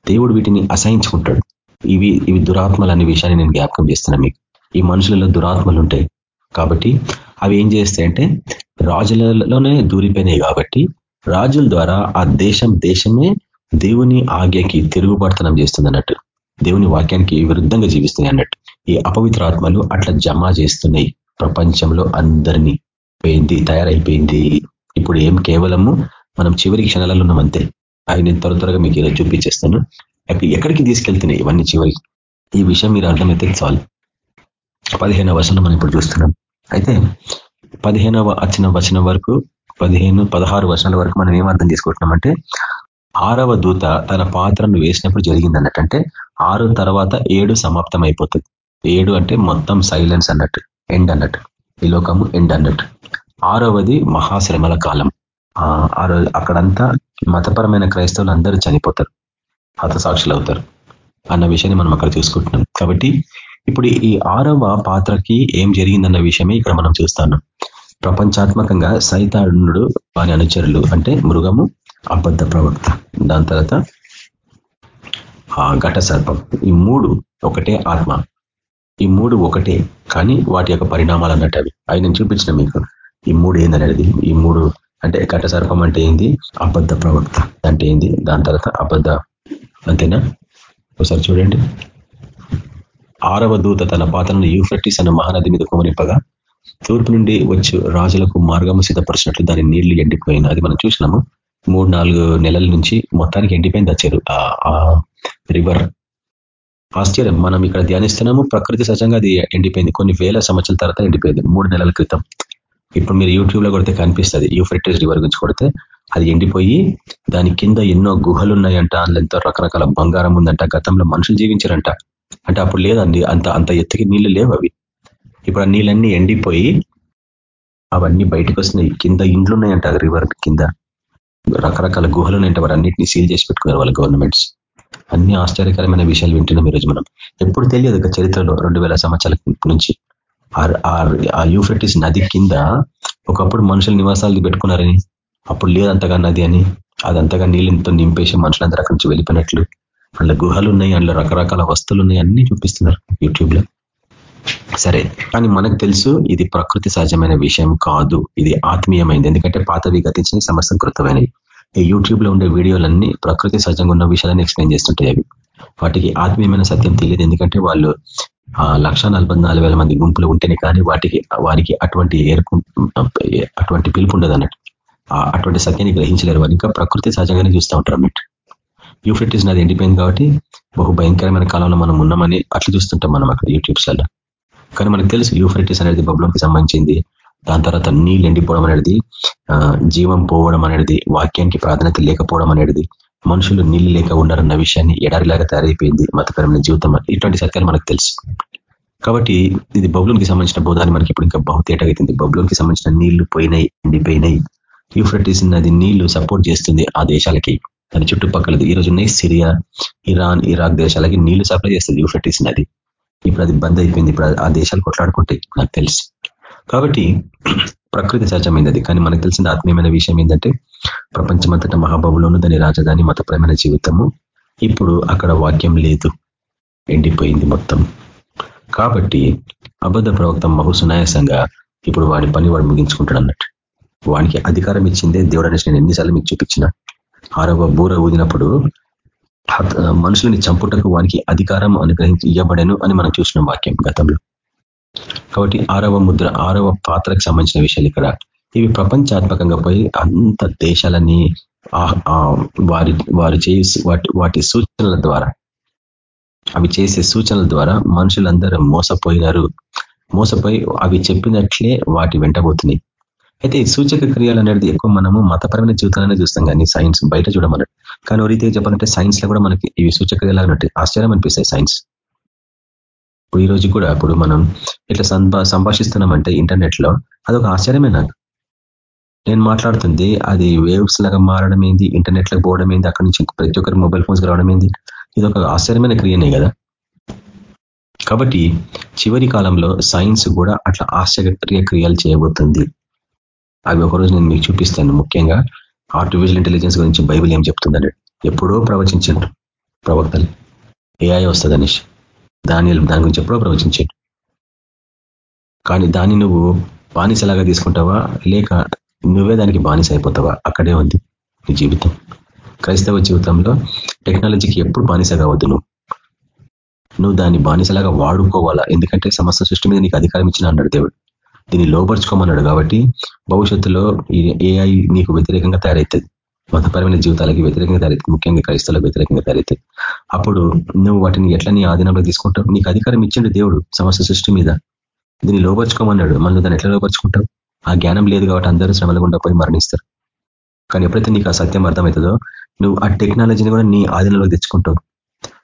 దేవుడు వీటిని అసహించుకుంటాడు. ఇవి ఇవి దురాత్మలు అనే విషయాన్ని నేను జ్ఞాపకం చేస్తున్నా మీకు. ఈ మనుషులలో దురాత్మలు ఉంటాయి. కాబట్టి అవి ఏం చేస్తాయంటే రాజులలోనే దూరిపోయినాయి కాబట్టి రాజుల ద్వారా ఆ దేశం దేశమే దేవుని ఆజ్ఞకి తిరుగుబడతనం చేస్తుంది అన్నట్టు. దేవుని వాక్యానికి విరుద్ధంగా జీవిస్తున్నాయి అన్నట్టు. ఈ అపవిత్ర ఆత్మలు అట్లా జమ చేస్తున్నాయి. ప్రపంచంలో అందరినీ. పోయింది తయారైపోయింది. ఇప్పుడు ఏం కేవలము మనం చివరి క్షణాలలో ఉన్నాం అంతే అవి నేను త్వర త్వరగా మీకు ఈరోజు చూపించేస్తాను. ఎక్కడికి తీసుకెళ్తున్నాయి ఇవన్నీ చివరికి ఈ విషయం మీరు అర్థమైతే చాలు. పదిహేనవ వచనం మనం ఇప్పుడు చూస్తున్నాం. అయితే పదిహేనవ వచ్చిన వచనం వరకు పదిహేను పదహారు వర్షాల వరకు మనం ఏం అర్థం చేసుకుంటున్నామంటే ఆరవ దూత తన పాత్రను వేసినప్పుడు జరిగింది అన్నట్టు అంటే ఆరు తర్వాత ఏడు సమాప్తం అయిపోతుంది ఏడు అంటే మొత్తం సైలెన్స్ అన్నట్టు. ఎండ్ అన్నట్టు. ఈ లోకము ఎండ్ అన్నట్టు. ఆరవది మహాశ్రమల కాలం. అక్కడంతా మతపరమైన క్రైస్తవులు అందరూ చనిపోతారు హతసాక్షులు అవుతారు అన్న విషయాన్ని మనం అక్కడ చూసుకుంటున్నాం. కాబట్టి ఇప్పుడు ఈ ఆరవ పాత్రకి ఏం జరిగిందన్న విషయమే ఇక్కడ మనం చూస్తాను ప్రపంచాత్మకంగా సైతానుడు వారి అనుచరులు అంటే మృగము అబద్ధ ప్రవక్త. దాని తర్వాత ఆ ఘట సర్పం. ఈ మూడు ఒకటే ఆత్మ. ఈ మూడు ఒకటే కానీ వాటి యొక్క పరిణామాలు అన్నట్టు అవి. అవి నేను చూపించిన మీకు. ఈ మూడు ఏందనేది? ఈ మూడు అంటే ఘట సర్పం అంటే ఏంది? అబద్ధ ప్రవక్త. అంటే ఏంది? దాని తర్వాత అబద్ధ. అంతేనా? ఒకసారి చూడండి. ఆరవ దూత తన పాత్రను యూఫ్రటిస్ అన్న మహానది మీద కుమరింపగా తూర్పు నుండి వచ్చి రాజులకు మార్గము సిద్ధపరిచినట్లు దాని నీళ్ళు ఎండిపోయింది అది మనం చూసినాము. మూడు నాలుగు నెలల నుంచి మొత్తానికి ఎండిపోయింది వచ్చారు ఆ రివర్. ఆశ్చర్యం. మనం ఇక్కడ ధ్యానిస్తున్నాము ప్రకృతి సహజంగా అది ఎండిపోయింది. కొన్ని వేల సంవత్సరాల తర్వాత ఎండిపోయింది. మూడు నెలల క్రితం. ఇప్పుడు మీరు యూట్యూబ్లో కొడితే కనిపిస్తుంది. యూఫ్రెటిస్ రివర్ గురించి కొడితే అది ఎండిపోయి దాని కింద ఎన్నో గుహలు ఉన్నాయంట అందులో ఎంతో రకరకాల బంగారం ఉందంట. గతంలో మనుషులు జీవించారంట. అంటే అప్పుడు లేదండి. అంత అంత ఎత్తుకి నీళ్ళు లేవు అవి. ఇప్పుడు ఆ నీళ్ళన్నీ ఎండిపోయి అవన్నీ బయటకు వస్తున్నాయి. కింద ఇండ్లు ఉన్నాయంట రివర్ కింద. రకరకాల గుహలు ఉన్నాయంట వారు అన్నింటినీ సీల్ చేసి పెట్టుకున్నారు వాళ్ళ గవర్నమెంట్స్ అన్ని ఆశ్చర్యకరమైన విషయాలు వింటున్నాం ఈరోజు మనం. ఎప్పుడు తెలియదు చరిత్రలో రెండు వేల సంవత్సరాల నుంచి. ఆ యూఫ్రటిస్ నది కింద ఒకప్పుడు మనుషులు నివాసాలు పెట్టుకున్నారని అప్పుడు లేదంతగా నది అని అదంతగా నీళ్ళతో నింపేసి మనుషులందరూ అక్కడి నుంచి వెళ్ళిపోయినట్లు. అందులో గుహలు ఉన్నాయి అందులో రకరకాల వస్తువులు ఉన్నాయి అన్ని చూపిస్తున్నారు యూట్యూబ్లో సరే కానీ మనకు తెలుసు ఇది ప్రకృతి సహజమైన విషయం కాదు ఇది ఆత్మీయమైంది. ఎందుకంటే పాతవి గతించిన సమస్య కృతమైనవి. ఈ యూట్యూబ్లో ఉండే వీడియోలన్నీ ప్రకృతి సహజంగా ఉన్న విషయాలని ఎక్స్ప్లెయిన్ చేస్తుంటాయి అవి. వాటికి ఆత్మీయమైన సత్యం తెలియదు ఎందుకంటే వాళ్ళు లక్ష మంది గుంపులు ఉంటేనే కానీ వాటికి వారికి అటువంటి ఏర్పు అటువంటి పిలుపు ఉండదు అన్నట్టు. అటువంటి సత్యాన్ని గ్రహించలేరు వారు. ఇంకా ప్రకృతి సహజంగానే చూస్తూ ఉంటారు అన్నట్టు. యూఫ్రెటిస్ నాది ఎండిపోయింది కాబట్టి బహు భయంకరమైన కాలంలో మనం ఉన్నామని అట్లా చూస్తుంటాం మనం అక్కడ యూట్యూబ్స్లలో కానీ మనకు తెలుసు యూఫ్రెటిస్ అనేది బబులంకి సంబంధించింది. దాని తర్వాత నీళ్ళు ఎండిపోవడం అనేది జీవం పోవడం అనేది వాక్యానికి ప్రాధాన్యత లేకపోవడం అనేది మనుషులు నీళ్ళు లేక ఉన్నారన్న విషయాన్ని ఎడారిలాగా తయారైపోయింది మతపరమైన జీవితం ఇటువంటి సత్యాలు మనకు తెలుసు. కాబట్టి ఇది బబులోనికి సంబంధించిన బోధాన్ని మనకి ఇప్పుడు ఇంకా బహుతేటగైతుంది బబులోనికి సంబంధించిన నీళ్ళు పోయినాయి ఎండిపోయినాయి. యూఫ్రటిస్ నది నీళ్ళు సపోర్ట్ చేస్తుంది ఆ దేశాలకి. దాని చుట్టుపక్కల ఈ రోజు ఉన్నాయి సిరియా ఇరాన్ ఇరాక్ దేశాలకి నీళ్ళు సప్లై చేస్తుంది యూఫ్రటిస్ నది. ఇప్పుడు అది బంద్ అయిపోయింది. ఇప్పుడు ఆ దేశాలు కొట్లాడుకుంటాయి నాకు తెలుసు. కాబట్టి ప్రకృతి సహజమైంది అది. కానీ మనకు తెలిసిన ఆత్మీయమైన విషయం ఏంటంటే ప్రపంచమంతటా మహాబాబులోను దాని రాజధాని మతపరమైన జీవితము ఇప్పుడు అక్కడ వాక్యం లేదు. ఎండిపోయింది మొత్తం. కాబట్టి అబద్ధ ప్రవక్త బహుసునాయాసంగా ఇప్పుడు వాడి పని వాడు ముగించుకుంటాడు అన్నట్టు. వానికి అధికారం ఇచ్చిందే దేవుడు అనేసి నేను ఎన్నిసార్లు మీకు చూపించిన. ఆరవ బూర ఊదినప్పుడు మనుషులని చంపుటకు వానికి అధికారం అనుగ్రహించి ఇవ్వబడను అని మనం చూసిన వాక్యం గతంలో. కాబట్టి ఆరవ ముద్ర ఆరవ పాత్రకు సంబంధించిన విషయాలు ఇక్కడ ఇవి ప్రపంచాత్మకంగా పోయి అంత దేశాలని వారి వారు చేయి వాటి వాటి సూచనల ద్వారా అవి చేసే సూచనల ద్వారా మనుషులందరూ మోసపోయినారు. మోసపోయి అవి చెప్పినట్లే వాటి వెంటబోతున్నాయి అయితే ఈ సూచక క్రియలు అనేది ఎక్కువ మనము మతపరమైన జీవితాలనే చూస్తాం కానీ సైన్స్ బయట చూడమన్నట్టు కానీ రీతిగా చెప్పాలంటే సైన్స్లో కూడా మనకి ఇవి సూచక క్రియలు అన్నట్టు ఆశ్చర్యం అనిపిస్తాయి సైన్స్. ఇప్పుడు ఈ రోజు కూడా ఇప్పుడు మనం ఇట్లా సంభా సంభాషిస్తున్నామంటే ఇంటర్నెట్లో అదొక ఆశ్చర్యమే నాకు. నేను మాట్లాడుతుంది అది వేవ్స్ లాగా మారడం ఏంది ఇంటర్నెట్లకు పోవడం ఏంది అక్కడి నుంచి ప్రతి ఒక్కరి మొబైల్ ఫోన్స్ రావడం ఏంది ఇది ఒక ఆశ్చర్యమైన క్రియనే కదా. కాబట్టి చివరి కాలంలో సైన్స్ కూడా అట్లా ఆశ్చర్య క్రియలు చేయబోతుంది. అవి ఒకరోజు నేను మీకు చూపిస్తాను. ముఖ్యంగా ఆర్టిఫిషియల్ ఇంటెలిజెన్స్ గురించి బైబిల్ ఏం చెప్తుందని ఎప్పుడో ప్రవచించండు ప్రవక్తలు. ఏఐ వస్తుంది అనేసి దాని దాని గురించి ఎప్పుడో ప్రవచించాడు. కానీ దాన్ని నువ్వు బానిసలాగా తీసుకుంటావా లేక నువ్వే దానికి బానిస అయిపోతావా? అక్కడే ఉంది నీ జీవితం. క్రైస్తవ జీవితంలో టెక్నాలజీకి ఎప్పుడు బానిస కావద్దు నువ్వు. నువ్వు దాన్ని బానిసలాగా వాడుకోవాలా? ఎందుకంటే సమస్త సృష్టి మీద నీకు అధికారం ఇచ్చిన అన్నాడు దేవుడు. దీన్ని లోపరుచుకోమన్నాడు కాబట్టి భవిష్యత్తులో ఏఐ నీకు వ్యతిరేకంగా తయారవుతుంది మతపరమైన జీవితాలకి వ్యతిరేకంగా తయారవుతుంది ముఖ్యంగా క్రైస్తవులకు వ్యతిరేకంగా తయారవుతుంది అప్పుడు నువ్వు వాటిని ఎట్లా నీ ఆధీనంలో తీసుకుంటావు? నీకు అధికారం ఇచ్చిండు దేవుడు సమస్త సృష్టి మీద. దీన్ని లోపరుచుకోమన్నాడు మనం దాన్ని ఎట్లా లోపరుచుకుంటావు ఆ జ్ఞానం లేదు కాబట్టి అందరూ శ్రమల గుండా పోయి మరణిస్తారు. కానీ ఎప్పుడైతే నీకు ఆ సత్యం అర్థమవుతుందో నువ్వు ఆ టెక్నాలజీని కూడా నీ ఆధీనంలోకి తెచ్చుకుంటావు.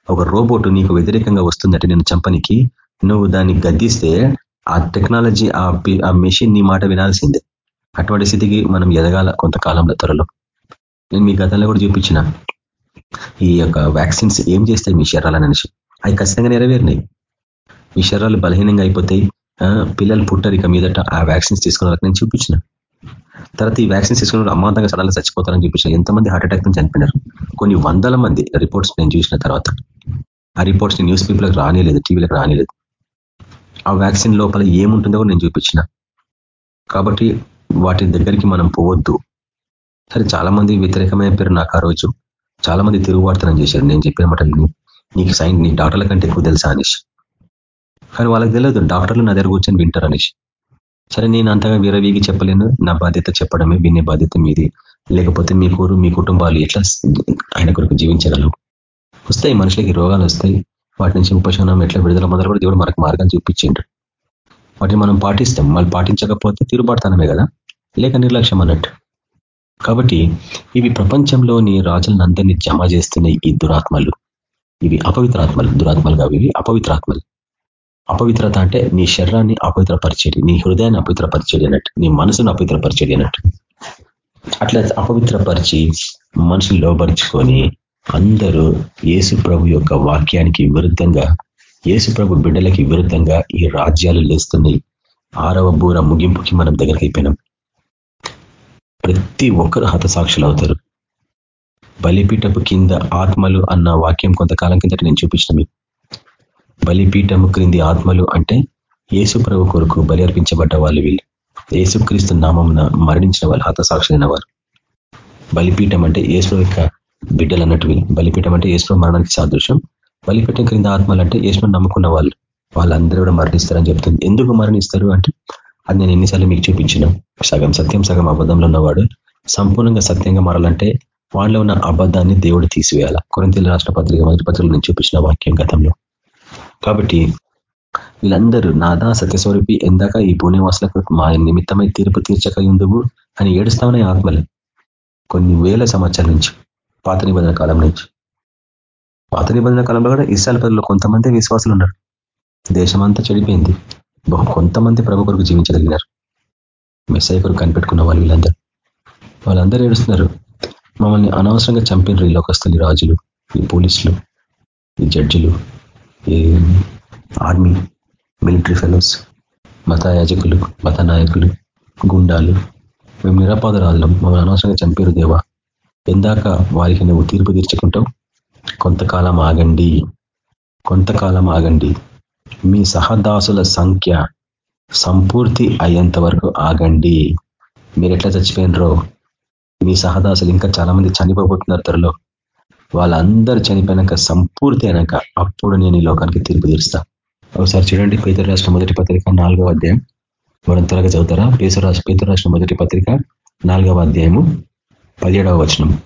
ఒక రోబోట్ నీకు వ్యతిరేకంగా వస్తుందంటే నేను చంపనికి నువ్వు దాన్ని గద్దిస్తే ఆ టెక్నాలజీ ఆ మెషిన్ నీ మాట వినాల్సిందే. అటువంటి స్థితికి మనం ఎదగాల కొంతకాలంలో త్వరలో. నేను మీ గతంలో కూడా చూపించిన ఈ యొక్క వ్యాక్సిన్స్ ఏం చేస్తాయి మీ శరీరాలని అనేసి అవి ఖచ్చితంగా నెరవేరినాయి. మీ శరీరాలు బలహీనంగా అయిపోతాయి. పిల్లలు పుట్టరు ఇక మీదట. ఆ వ్యాక్సిన్స్ తీసుకున్న నేను చూపించిన. తర్వాత ఈ వ్యాక్సిన్స్ తీసుకున్న అమాంతంగా సడన్గా చచ్చిపోతారని చూపించిన. ఎంతమంది హార్ట్అటాక్ నుంచి చనిపోయినారు? కొన్ని వందల మంది రిపోర్ట్స్ నేను చూసిన తర్వాత. ఆ రిపోర్ట్స్ న్యూస్ పేపర్లకు రానిలేదు టీవీలకు రానిలేదు. ఆ వ్యాక్సిన్ లోపల ఏముంటుందో నేను చూపించిన. కాబట్టి వాటి దగ్గరికి మనం పోవద్దు. సరే చాలా మంది వ్యతిరేకమైన పేరు నాకు ఆ రోజు. చాలా మంది తిరుగుబాటుతనం చేశారు. నేను చెప్పిన మాటలు నీకు సైన్ నీ డాక్టర్ల కంటే ఎక్కువ తెలుసా అనేసి. కానీ వాళ్ళకి తెలియదు డాక్టర్లు నా దగ్గర కూర్చొని వింటారు అనేసి. సరే నేను అంతగా విరవీగి చెప్పలేను. నా బాధ్యత చెప్పడమే వినే బాధ్యత మీది. లేకపోతే మీ కూరు మీ కుటుంబాలు ఎట్లా ఆయన కొరకు జీవించగలవు? వస్తాయి మనుషులకి రోగాలు వస్తాయి. వాటి నుంచి ఉపశమనం ఎట్లా విడుదల మొదలు కూడా దేవుడు మనకు మార్గం చూపించిండు. వాటిని మనం పాటిస్తాం. మళ్ళీ పాటించకపోతే తీరుబాటుతనమే కదా? లేక నిర్లక్ష్యం అన్నట్టు. కాబట్టి ఇవి ప్రపంచంలోని రాజులందరినీ జమ చేస్తున్నాయి ఈ దురాత్మలు. ఇవి అపవిత్రాత్మలు. దురాత్మలు కావు ఇవి అపవిత్రాత్మలు. అపవిత్రత అంటే నీ శరీరాన్ని అపవిత్రపరిచేది నీ హృదయాన్ని అపవిత్రపరిచేది అన్నట్టు నీ మనసును అపవిత్రపరిచేది అన్నట్టు. అట్లా అపవిత్రపరిచి మనుషులు లోపరుచుకొని అందరూ యేసు ప్రభు యొక్క వాక్యానికి విరుద్ధంగా యేసు ప్రభు బిడ్డలకి విరుద్ధంగా ఈ రాజ్యాలు లేస్తున్నాయి ఆరవ బూర ముగింపుకి మనం దగ్గరికి అయిపోయినాం. ప్రతి ఒక్కరు హతసాక్షులు అవుతారు. బలిపీఠపు కింద ఆత్మలు అన్న వాక్యం కొంతకాలం కిందట నేను చూపించిన మీకు. బలిపీఠము క్రింది ఆత్మలు అంటే యేసు ప్రభు కొరకు బలి అర్పించబడ్డ వాళ్ళు వీళ్ళు. యేసుక్రీస్తు నామం మరణించిన వాళ్ళు హతసాక్షులైన వారు బలిపీఠం అంటే యేసు యొక్క బిడ్డలు అన్నట్టు వీళ్ళు. బలిపీఠం అంటే యేసు మరణానికి సాదృశ్యం. బలిపీఠం క్రింద ఆత్మలు అంటే యేసును నమ్ముకున్న వాళ్ళు. వాళ్ళందరూ కూడా మరణిస్తారని చెప్తుంది. ఎందుకు మరణిస్తారు అంటే అది నేను ఎన్నిసార్లు మీకు చూపించిన సగం సత్యం సగం అబద్ధంలో ఉన్నవాడు సంపూర్ణంగా సత్యంగా మారాలంటే వాళ్ళలో ఉన్న అబద్ధాన్ని దేవుడు తీసివేయాల. కొరంతీల రాష్ట్ర పత్రిక మొదటి పత్రికలు నేను చూపించిన వాక్యం గతంలో. కాబట్టి వీళ్ళందరూ నాదా సత్యస్వరూపి ఎందాక ఈ పుణ్యవాసులకు మా నిమిత్తమై తీర్పు తీర్చక ఎందుకు అని ఏడుస్తామనే ఆత్మలు కొన్ని వేల సంవత్సరాల నుంచి పాత నిబంధన కాలం నుంచి. పాత నిబంధన కాలంలో కూడా ఇస్రాయల్ పదలో కొంతమంది విశ్వాసులు ఉన్నారు దేశమంతా చెడిపోయింది. బహు కొంతమంది ప్రభు కొరకు జీవించగలిగినారు. మెస్సై కొరకు కనిపెట్టుకున్న వాళ్ళు వీళ్ళందరూ. వాళ్ళందరూ ఏడుస్తున్నారు. మమ్మల్ని అనవసరంగా చంపినరు ఈ లోకస్తులు రాజులు ఈ పోలీసులు ఈ జడ్జిలు. ఈ ఆర్మీ మిలిటరీ ఫెలోస్ మత యాజకులు మత నాయకులు గుండాలు మేము నిరాపదరాదులం మమ్మల్ని అనవసరంగా చంపారు దేవా. ఎందాక వారికి నువ్వు తీర్పు తీర్చుకుంటావు? కొంతకాలం ఆగండి. కొంతకాలం ఆగండి. మీ సహదాసుల సంఖ్య సంపూర్తి అయ్యేంత వరకు ఆగండి. మీరు ఎట్లా చచ్చిపోయినరో? మీ సహదాసులు ఇంకా చాలా మంది చనిపోబోతున్నారు త్వరలో. వాళ్ళందరూ చనిపోయినాక సంపూర్తి అయినాక అప్పుడు నేను ఈ లోకానికి తీర్పు తీరుస్తా. ఒకసారి చూడండి పేదరు రాష్ట్ర మొదటి పత్రిక నాలుగవ అధ్యాయం. మనం త్వరగా చదువుతారా? పేసరు రాష్ట్ర పేదరు రాష్ట్ర మొదటి పత్రిక నాలుగవ అధ్యాయము పదిహేడవ వచనం.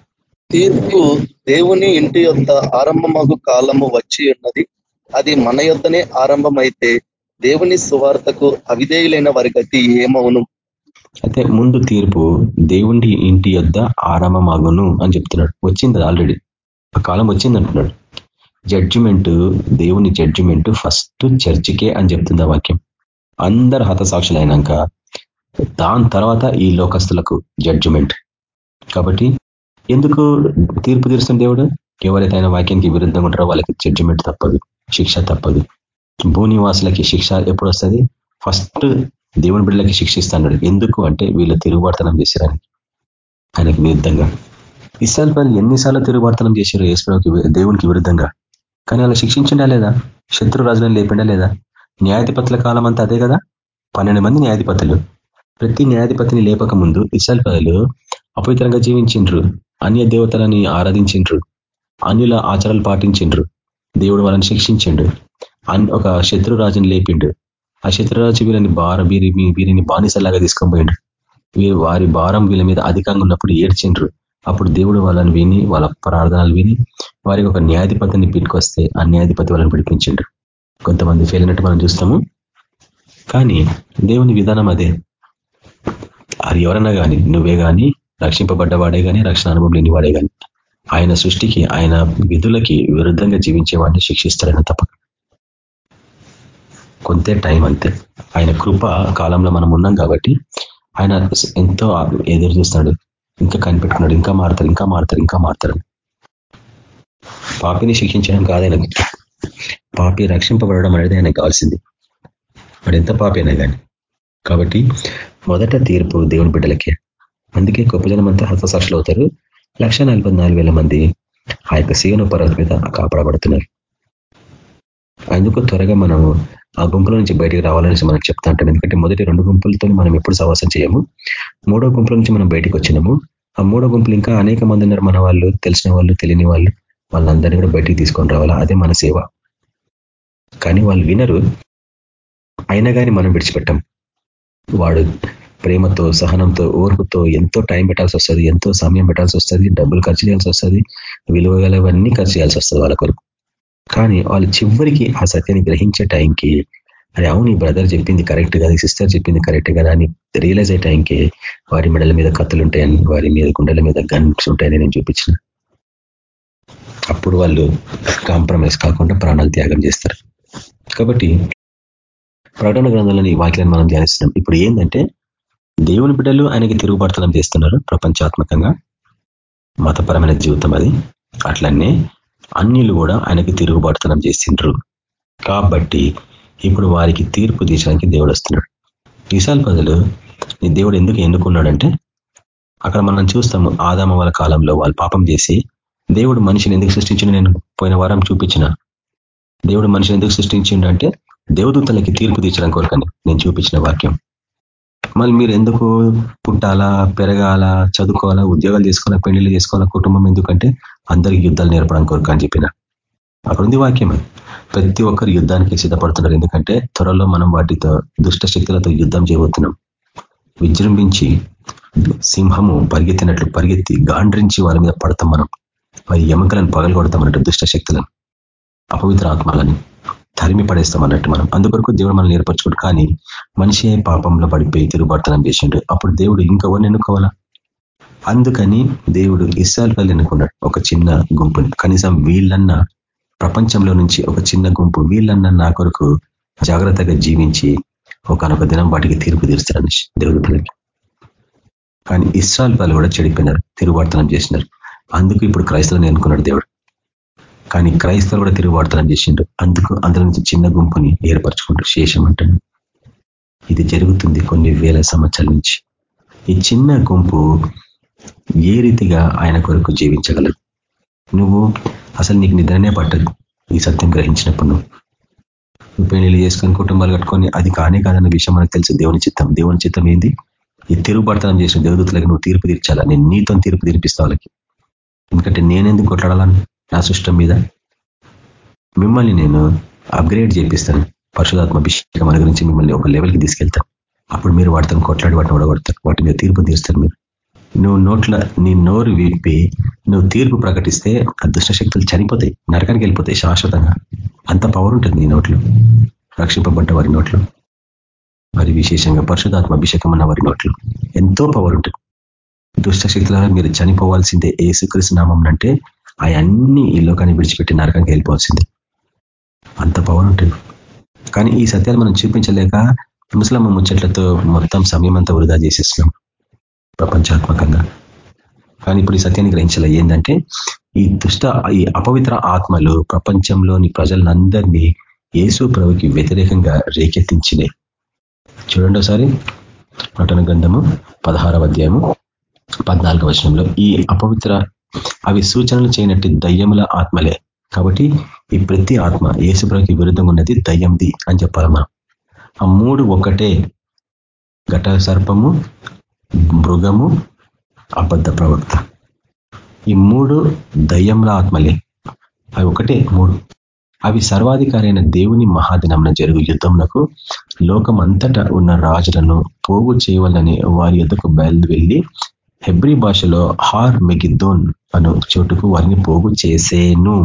తీర్పు దేవుని ఇంటి యొక్క ఆరంభమగు కాలము వచ్చి ఉన్నది. అది మన యొద్దనే ఆరంభమైతే దేవుని సువార్తకు అవిధేయులైన వారి గతి ఏమవును? అయితే ముందు తీర్పు దేవుని ఇంటి యొద్ద ఆరంభమగును అని చెప్తున్నాడు. వచ్చింది ఆల్రెడీ కాలం వచ్చింది అంటున్నాడు. జడ్జిమెంట్ దేవుని జడ్జిమెంట్ ఫస్ట్ చర్చికే అని చెప్తుంది ఆ వాక్యం. అందరు హతసాక్షులు అయినాక దాని తర్వాత ఈ లోకస్తులకు జడ్జిమెంట్ కాబట్టి ఎందుకు తీర్పు తీరుస్తున్న దేవుడు? ఎవరైతే ఆయన వాక్యానికి విరుద్ధంగా ఉంటారో వాళ్ళకి జడ్జిమెంట్ తప్పదు శిక్ష తప్పదు. భూనివాసులకి శిక్ష ఎప్పుడు వస్తుంది? ఫస్ట్ దేవుని బిడ్డలకి శిక్షిస్తాడు ఎందుకు? అంటే వీళ్ళు తిరుగుబడతనం చేసేదానికి. ఆయనకు విరుద్ధంగా. ఇస్రాయల్ పనులు ఎన్నిసార్లు తిరుగుబర్తనం చేశారు యేసుకి దేవునికి విరుద్ధంగా. కానీ అలా శిక్షించిండా లేదా? శత్రు రాజులను లేపిండా లేదా? న్యాయాధిపతుల కాలం అంతా అదే కదా? పన్నెండు మంది న్యాయాధిపతులు. ప్రతి న్యాయాధిపతిని లేపక ముందు ఇస్రాయల్ పదలు అపవిత్రంగా జీవించిండ్రు. అన్య దేవతలని ఆరాధించిండ్రు. అన్యుల ఆచారాలు పాటించిండ్రు. దేవుడు వాళ్ళని శిక్షించిండు. ఒక శత్రు రాజుని లేపిండు. ఆ శత్రురాజు వీళ్ళని భార వీరి వీరిని బానిసలాగా తీసుకొని పోయిండు. వీరు వారి భారం వీళ్ళ మీద అధికంగా ఉన్నప్పుడు ఏడ్చిండ్రు. అప్పుడు దేవుడు వాళ్ళని విని వాళ్ళ ప్రార్థనలు విని వారికి ఒక న్యాయాధిపతిని పిలుకొస్తే ఆ న్యాయాధిపతి వాళ్ళని పిడిపించిండ్రు కొంతమంది ఫెయిల్ అయినట్టు మనం చూస్తాము. కానీ దేవుని విధానం అదే. అది ఎవరన్నా కానీ నువ్వే కానీ రక్షింపబడ్డవాడే కానీ రక్షణ అనుభవం లేనివాడే కానీ ఆయన సృష్టికి ఆయన విధులకి విరుద్ధంగా జీవించే వాడిని శిక్షిస్తాడని తప్పక. కొంతే టైం అంతే. ఆయన కృప కాలంలో మనం ఉన్నాం కాబట్టి ఆయన ఎంతో ఎదురు చూస్తున్నాడు. ఇంకా కనిపెట్టుకున్నాడు. ఇంకా మారుతారు ఇంకా మారుతారు ఇంకా మారుతారు పాపిని శిక్షించడం కాదైనా పాపి రక్షింపబడడం అనేది ఆయనకు కావాల్సింది. వాడు ఎంత పాపి అయినా కానీ. కాబట్టి మొదట తీర్పు దేవుని బిడ్డలకే. అందుకే గొప్ప జనం అంతా హస్తసాక్షులు అవుతారు. లక్ష మంది ఆ యొక్క సీవన పర్వత మీద కాపాడబడుతున్నారు. అందుకు త్వరగా మనము ఆ గుంపుల నుంచి బయటికి రావాలని మనం చెప్తా ఉంటాం. ఎందుకంటే మొదటి రెండు గుంపులతో మనం ఎప్పుడు సవాసం చేయము. మూడో గుంపుల నుంచి మనం బయటకు వచ్చినాము. ఆ మూడో గుంపులు ఇంకా అనేక మంది ఉన్నారు. మన వాళ్ళు తెలిసిన వాళ్ళు తెలియని వాళ్ళు. వాళ్ళందరినీ కూడా బయటికి తీసుకొని రావాలా? అదే మన సేవ. కానీ వాళ్ళు వినరు. అయినా కానీ మనం విడిచిపెట్టాం. వాడు ప్రేమతో సహనంతో ఓర్పుతో ఎంతో టైం పెట్టాల్సి వస్తుంది. ఎంతో సమయం పెట్టాల్సి వస్తుంది. డబ్బులు ఖర్చు చేయాల్సి వస్తుంది. విలువ గలవన్నీ ఖర్చు చేయాల్సి వస్తుంది వాళ్ళ కొరకు. కానీ వాళ్ళు చివరికి ఆ సత్యాన్ని గ్రహించే టైంకి అరే అవును ఈ బ్రదర్ చెప్పింది కరెక్ట్ కదా సిస్టర్ చెప్పింది కరెక్ట్ కదా అని రియలైజ్ అయ్యే టైంకి వారి మెడల మీద కత్తులు ఉంటాయని వారి మీద గుండెల మీద గన్స్ ఉంటాయని నేను చూపించిన. అప్పుడు వాళ్ళు కాంప్రమైజ్ కాకుండా ప్రాణాలు త్యాగం చేస్తారు. కాబట్టి ప్రకటన గ్రంథంలోని వాక్యాన్ని మనం ధ్యానిస్తున్నాం. ఇప్పుడు ఏంటంటే దేవుని బిడ్డలు ఆయనకి తిరుగుబడతనం చేస్తున్నారు ప్రపంచాత్మకంగా మతపరమైన జీవితం అది. అట్లనే అన్యులు కూడా ఆయనకి తిరుగుబడతనం చేసిండ్రు. కాబట్టి ఇప్పుడు వారికి తీర్పు తీసడానికి దేవుడు వస్తున్నాడు. ఈసారి ప్రజలు నీ దేవుడు ఎందుకు ఎన్నుకున్నాడంటే అక్కడ మనం చూస్తాము ఆదామ వాళ్ళ కాలంలో వాళ్ళు పాపం చేసి దేవుడు మనిషిని ఎందుకు సృష్టించిన నేను పోయిన వారం చూపించిన. దేవుడు మనిషిని ఎందుకు సృష్టించిండంటే దేవదూతలకి తీర్పు తీర్చడం కోరికని నేను చూపించిన వాక్యం. మళ్ళీ మీరు ఎందుకు పుట్టాలా పెరగాల చదువుకోవాలా ఉద్యోగాలు చేసుకోవాలా పెళ్ళిళ్ళు చేసుకోవాలా కుటుంబం ఎందుకంటే అందరికి యుద్ధాలు నేర్పడం కోరిక అని చెప్పిన. అక్కడ ఉంది వాక్యం ప్రతి ఒక్కరు యుద్ధానికి సిద్ధపడుతున్నారు. ఎందుకంటే త్వరలో మనం వాటితో దుష్ట శక్తులతో యుద్ధం చేయబోతున్నాం. విజృంభించి సింహము పరిగెత్తినట్లు పరిగెత్తి గాండ్రించి వారి మీద పడతాం మనం. వారి ఎముకలను పగలు అన్నట్టు దుష్ట శక్తులను. అపవిత్ర ఆత్మలని తరిమి పడేస్తాం అన్నట్టు మనం. అందుకొరకు దేవుడు మనల్ని నేర్పరచుకోడు కానీ మనిషి పాపంలో పడిపోయి తిరుగుబడతనం చేసిండు? అప్పుడు దేవుడు ఇంకెవరిని ఎన్నుకోవాలా? అందుకని దేవుడు ఇస్రాయల్ పల్లి ఎన్నుకున్నాడు. ఒక చిన్న గుంపుని. కనీసం వీళ్ళన్నా ప్రపంచంలో నుంచి ఒక చిన్న గుంపు వీళ్ళన్న నా కొరకు జాగ్రత్తగా జీవించి ఒకనొక దినం వాటికి తీర్పు తీరుస్తారని దేవుడు కానీ ఇస్రాయల్ వాళ్ళు కూడా చెడిపోయినారు తిరుగుబాటుతనం చేసినారు. అందుకు ఇప్పుడు క్రైస్తవులను ఎన్నుకున్నాడు దేవుడు. కానీ క్రైస్తవులు కూడా తిరుగుబాటుతనం చేసిండు అందుకు అందులో నుంచి చిన్న గుంపుని ఏర్పరచుకుంటారు. శేషం అంటాడు ఇది జరుగుతుంది కొన్ని వేల సంవత్సరాల నుంచి. ఈ చిన్న గుంపు ఏ రీతిగా ఆయన కొరకు జీవించగలరు? నువ్వు అసలు నీకు నిద్రనే పట్టదు ఈ సత్యం గ్రహించినప్పుడు నువ్వు. పెళ్ళి చేసుకొని కుటుంబాలు కట్టుకొని అది కానే కాదన్న విషయం మనకు తెలుసు. దేవుని చిత్తం దేవుని చిత్తం ఏంది? ఈ తిరుగుబడతనం చేసిన దేవదూతలకి నువ్వు తీర్పు తీర్చాలా? నేను నీతో తీర్పు తీర్పిస్తా వాళ్ళకి. ఎందుకంటే నేనెందుకు కొట్లాడాలని? నా సృష్టం మీద. మిమ్మల్ని నేను అప్గ్రేడ్ చేపిస్తాను. పరిశుధాత్మ అభిషేకం మన గురించి మిమ్మల్ని ఒక లెవెల్కి తీసుకెళ్తాను. అప్పుడు మీరు వాటితో కొట్లాడి వాటిని ఓడగొడతారు వాటి మీద తీర్పు తీరుస్తారు మీరు. నువ్వు నోట్ల నీ నోరు విప్పి నువ్వు తీర్పు ప్రకటిస్తే ఆ దుష్టశక్తులు చనిపోతాయి నరకానికి వెళ్ళిపోతాయి శాశ్వతంగా. అంత పవర్ ఉంటుంది నీ నోట్లో. రక్షింపబడ్డ వారి నోట్లో. మరి విశేషంగా పరిశుధాత్మ అభిషేకం ఉన్న వారి నోట్లో. ఎంతో పవర్ ఉంటుంది. దుష్టశక్తులను మీరు చనిపోవాల్సిందే ఏసుకృష్ణ నామం అంటే అవన్నీ ఈ లోకాన్ని విడిచిపెట్టి నరకానికి వెళ్ళిపోవాల్సిందే. అంత పవర్ ఉంటుంది. కానీ ఈ సత్యాలు మనం చూపించలేక ముసలమ్మ ముచ్చట్లతో మొత్తం సమయం అంతా వృధా చేసేస్తున్నాం. ప్రపంచాత్మకంగా. కానీ ఇప్పుడు ఈ సత్యాన్ని గ్రహించాల. ఏంటంటే ఈ దుష్ట ఈ అపవిత్ర ఆత్మలు ప్రపంచంలోని ప్రజలందరినీ యేసు ప్రభుకి వ్యతిరేకంగా రేకెత్తించినాయి చూడండి ఒకసారి. పట్టణ గ్రంథము పదహారవ అధ్యాయము పద్నాలుగవ వచనంలో ఈ అపవిత్ర అవి సూచనలు చేయనట్టు దయ్యముల ఆత్మలే. కాబట్టి ఈ ప్రతి ఆత్మ ఏసుప్రభుకి విరుద్ధంగా ఉన్నది దయ్యంది అని చెప్పాలి మనం. ఆ మూడు ఒకటే ఘట సర్పము మృగము అబద్ధ ప్రవక్త. ఈ మూడు దయ్యంల ఆత్మలే. అవి ఒకటే మూడు. అవి సర్వాధికారి అయిన దేవుని మహాదినంన జరుగు యుద్ధంలో లోకం అంతటా ఉన్న రాజులను పోగు చేయవాలని వారి యొద్దకు బయలు వెళ్ళి హెబ్రి భాషలో హార్ మెగిద్దోన్ అను చోటుకు వారిని పోగు చేసేను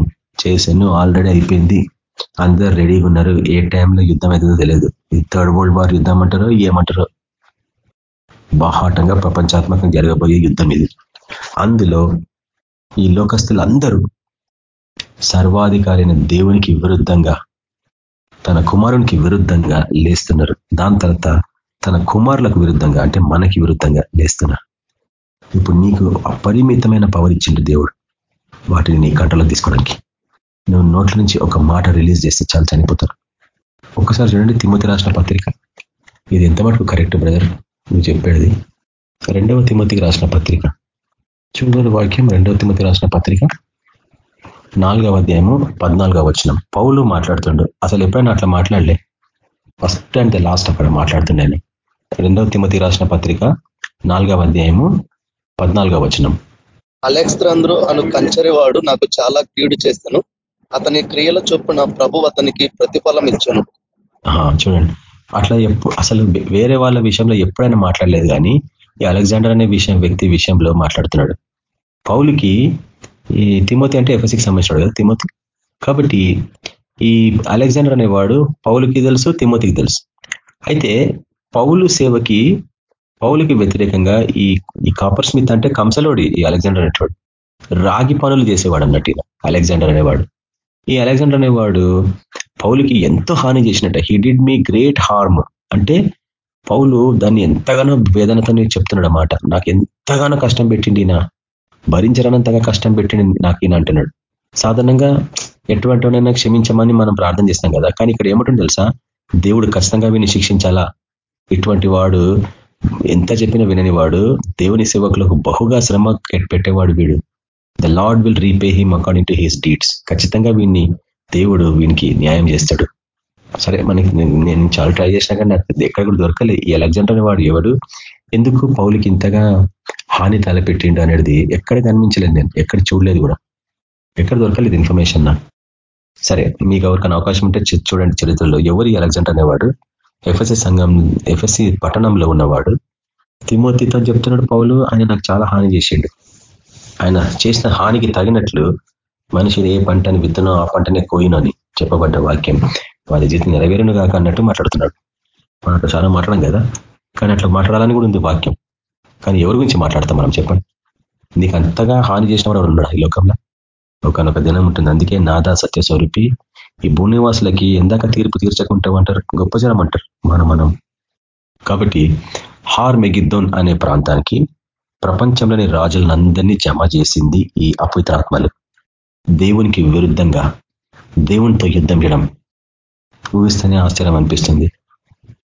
చేసేను ఆల్రెడీ అయిపోయింది. అందరు రెడీగా ఉన్నారు. ఏ టైంలో యుద్ధం అవుతుందో తెలియదు ఈ థర్డ్ వరల్డ్ వార్ యుద్ధం అంటారో ఏమంటారో బాహాటంగా ప్రపంచాత్మకంగా జరగబోయే యుద్ధం ఇది. అందులో ఈ లోకస్తులందరూ సర్వాధికారైన దేవునికి విరుద్ధంగా తన కుమారునికి విరుద్ధంగా లేస్తున్నారు. దాని తర్వాత తన కుమారులకు విరుద్ధంగా అంటే మనకి విరుద్ధంగా లేస్తున్నారు. ఇప్పుడు నీకు అపరిమితమైన పవర్ ఇచ్చిండు దేవుడు వాటిని నీ కంటలో తీసుకోవడానికి. నువ్వు నోట్ల నుంచి ఒక మాట రిలీజ్ చేస్తే చాలా చనిపోతారు. ఒకసారి చూడండి తిమ్మతి రాసిన పత్రిక. ఇది ఎంత మటుకు కరెక్ట్ బ్రదర్ నువ్వు చెప్పేది. రెండవ తిమ్మతికి రాసిన పత్రిక. చూడని వాక్యం రెండవ తిమ్మతి రాసిన పత్రిక. నాలుగవ అధ్యాయము పద్నాలుగవ వచ్చిన పౌలు మాట్లాడుతుండు. అసలు ఎప్పుడైనా అట్లా మాట్లాడలే? ఫస్ట్ అండ్ ద లాస్ట్ అక్కడ మాట్లాడుతుండే రెండవ తిమ్మతి రాసిన పత్రిక నాలుగవ అధ్యాయము పద్నాలుగవ వచనం. అలెక్స్ంద్రు అను కంచరివాడు నాకు చాలా కీడు చేస్తాను. అతని క్రియల చొప్పున ప్రభు అతనికి ప్రతిఫలం ఇచ్చాను. చూడండి. అట్లా ఎప్పుడు అసలు వేరే వాళ్ళ విషయంలో ఎప్పుడైనా మాట్లాడలేదు కానీ ఈ అలెగ్జాండర్ అనే విషయం వ్యక్తి విషయంలో మాట్లాడుతున్నాడు. పౌలుకి ఈ తిమోతి అంటే ఎఫ్ఎస్సికి సంబంధించాడు కదా తిమోతి? కాబట్టి ఈ అలెగ్జాండర్ అనేవాడు పౌలుకి తెలుసు తిమోతికి తెలుసు. అయితే పౌలు సేవకి పౌలుకి వ్యతిరేకంగా ఈ ఈ కాపర్ స్మిత్ అంటే కంసలోడి ఈ అలెగ్జాండర్ అనేవాడు రాగి పనులు చేసేవాడు అన్నట్టు అలెగ్జాండర్ అనేవాడు. ఈ అలెగ్జాండర్ అనేవాడు పౌలుకి ఎంతో హాని చేసినట్ట. He did me great harm అంటే పౌలు దాన్ని ఎంతగానో వేదనతో చెప్తున్నాడు అన్నమాట. నాకు ఎంతగానో కష్టం పెట్టింది నా భరించరానంతగా కష్టం పెట్టింది నాకు ఈయన అంటున్నాడు. సాధారణంగా ఎటువంటినైనా క్షమించమని మనం ప్రార్థన చేస్తాం కదా. కానీ ఇక్కడ ఏమంటుంది తెలుసా? దేవుడు ఖచ్చితంగా విని శిక్షించాలా? ఇటువంటి వాడు ఎంత చెప్పినా వినని వాడు దేవుని సేవకులకు బహుగా శ్రమ పెట్టేవాడు వీడు. The Lord will repay him according to his deeds ఖచ్చితంగా వీడిని దేవుడు వీనికి న్యాయం చేస్తాడు. సరే మనకి నేను చాలా ట్రై చేసినా కానీ నాకు ఎక్కడ కూడా దొరకలే. ఈ అలెగ్జాండర్ వాడు ఎవడు? ఎందుకు పౌలికి ఇంతగా హాని తలపెట్టిండు అనేది ఎక్కడ కనిపించలేదు నేను. ఎక్కడ చూడలేదు కూడా. ఎక్కడ దొరకలేదు ఇన్ఫర్మేషన్ నా సరే మీకు ఎవరికైనా అవకాశం ఉంటే చూడండి చరిత్రలో. ఎవరు అలెగ్జాండర్ అనేవాడు? ఎఫ్ఎస్సి సంఘం ఎఫ్ఎస్సి పట్టణంలో ఉన్నవాడు. తిమోతితో చెప్తున్నాడు పౌలు ఆయన నాకు చాలా హాని చేసిండు. ఆయన చేసిన హానికి తగినట్లు మనుషులు ఏ పంటని విత్తనో ఆ పంటనే కోయినని చెప్పబడ్డ వాక్యం. వారి జీతం నెరవేరును కాక అన్నట్టు మాట్లాడుతున్నాడు. మనం అట్లా చాలా మాట్లాడడం కదా? కానీ అట్లా మాట్లాడాలని కూడా ఉంది వాక్యం. కానీ ఎవరి గురించి మాట్లాడతాం మనం చెప్పండి? నీకు అంతగా హాని చేసిన వాడు ఉన్నాడు ఈ లోకంలో? ఒకనొక దినం ఉంటుంది. అందుకే నాదా సత్యస్వరూపి ఈ భూనివాసులకి ఎందాక తీర్పు తీర్చకుంటావు అంటారు. గొప్ప జనం అంటారు మనం మనం. కాబట్టి హార్ మెగిద్దోన్ అనే ప్రాంతానికి ప్రపంచంలోని రాజులందరినీ జమ చేసింది ఈ అపవిత్రాత్మలు దేవునికి విరుద్ధంగా దేవునితో యుద్ధం చేయడం ఊహిస్తేనే ఆశ్చర్యం అనిపిస్తుంది.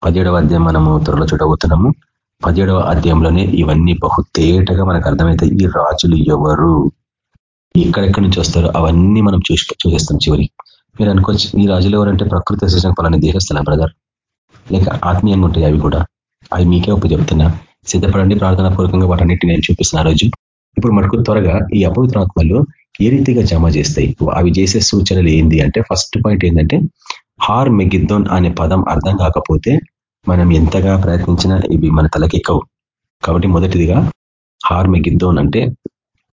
పదిహేడవ అధ్యాయం మనము త్వరలో చూడబోతున్నాము. పదిహేడవ అధ్యాయంలోనే ఇవన్నీ బహుతేటగా మనకు అర్థమవుతాయి ఈ రాజులు ఎవరు? ఎక్కడెక్కడి నుంచి వస్తారో అవన్నీ మనం చూసి చూసేస్తాం చివరి. మీరు అనుకోవచ్చు ఈ రాజులు ఎవరంటే ప్రకృతి సృష్టించిన పలాని దేశస్థలం బ్రదర్ లేక ఆత్మీయంగా ఉంటాయి అవి కూడా. అవి మీకే ఒప్పు చెప్తున్నా. సిద్ధపడండి ప్రార్థనా పూర్వకంగా వాటన్నిటి నేను చూపిస్తున్నా రోజు. ఇప్పుడు మనకు త్వరగా ఈ అపవిత్రాత్మలు ఏ రీతిగా జమ చేస్తాయి అవి చేసే సూచనలు ఏంది అంటే ఫస్ట్ పాయింట్ ఏంటంటే హార్ మెగిద్దోన్ అనే పదం అర్థం కాకపోతే మనం ఎంతగా ప్రయత్నించినా ఇవి మన తలకెక్కవు కాబట్టి మొదటిదిగా హార్ మెగిద్దోన్ అంటే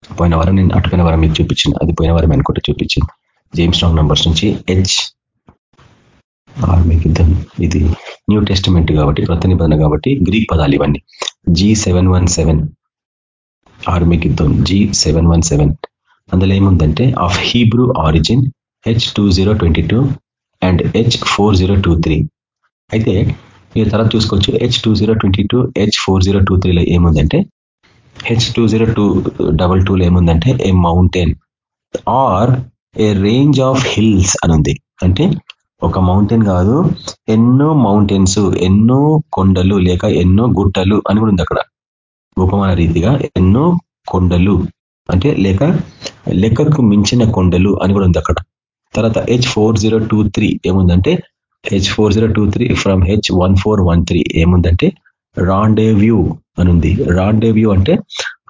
పోయిన వారం నేను అటుపోయిన వారం మీకు చూపించింది. అది పోయిన వారం అనుకుంటే చూపించింది. జేమ్స్ స్ట్రాంగ్ నంబర్స్ నుంచి హెచ్ ఆర్మికిద్దం ఇది న్యూ టెస్టిమెంట్ కాబట్టి కొత్త నిబంధన కాబట్టి గ్రీక్ పదాలు ఇవన్నీ. G seven one seven Armageddon G seven one seven అందులో ఏముందంటే of Hebrew origin H two zero twenty two and H four zero two three అయితే మీరు తర్వాత చూసుకోవచ్చు H two zero twenty two H four zero two త్రీలో ఏముందంటే H two zero two double టూలో ఏముందంటే a mountain or a range of hills అని ఉంది అంటే ఒక మౌంటైన్ కాదు ఎన్నో మౌంటైన్స్ ఎన్నో కొండలు లేక ఎన్నో గుట్టలు అని కూడా ఉంది అక్కడ. ఉపమాన రీతిగా ఎన్నో కొండలు. అంటే లేక లెక్కకు మించిన కొండలు అని కూడా ఉంది అక్కడ. తర్వాత H four zero two three ఏముందంటే H four zero two three from H one four one three ఏముందంటే రాండేవ్యూ అని ఉంది. రాండేవ్యూ అంటే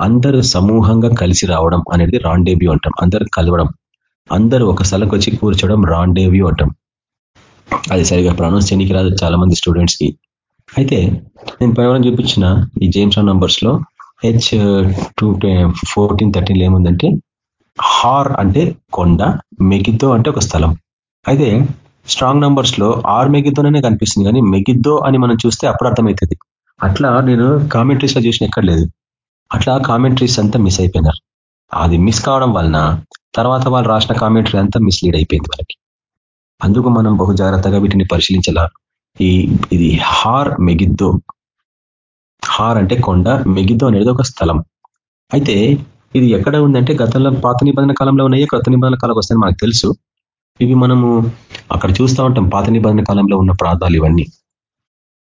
అందరూ సమూహంగా కలిసి రావడం అనేది రాండేవ్యూ అంటాం. అందరు కలవడం. అందరూ ఒక స్థలంకి వచ్చి కూర్చోవడం రాండేవ్యూ అంటాం. అది సరిగా ప్రొనౌన్స్ చేయడానికి రాదు చాలా మంది స్టూడెంట్స్కి. అయితే నేను పైన చూపించిన ఈ జేమ్స్ నంబర్స్లో హెచ్ టూ ఫోర్టీన్ థర్టీన్ ఏముందంటే హార్ అంటే కొండ మెగిద్దో అంటే ఒక స్థలం. అయితే స్ట్రాంగ్ నంబర్స్లో ఆర్ మెగిద్దోనే కనిపిస్తుంది కానీ మెగిద్దో అని మనం చూస్తే అప్పుడు అర్థమవుతుంది. అట్లా నేను కామెంట్రీస్లో చూసిన ఎక్కడ లేదు. అట్లా కామెంట్రీస్ అంతా మిస్ అయిపోయినారు. అది మిస్ కావడం వలన తర్వాత వాళ్ళు రాసిన కామెంటరీ అంతా మిస్లీడ్ అయిపోయింది వాళ్ళకి. అందుకు మనం బహు జాగ్రత్తగా వీటిని పరిశీలించాల? ఈ ఇది హార్ మెగిద్దో హార్ అంటే కొండ మెగిద్దో అనేది ఒక స్థలం. అయితే ఇది ఎక్కడ ఉందంటే గతంలో పాత నిబంధన కాలంలో ఉన్నాయో కొత్త నిబంధన కాలంలో వస్తాయని మనకు తెలుసు. ఇవి మనము అక్కడ చూస్తూ ఉంటాం పాత నిబంధన కాలంలో ఉన్న ప్రాంతాలు ఇవన్నీ.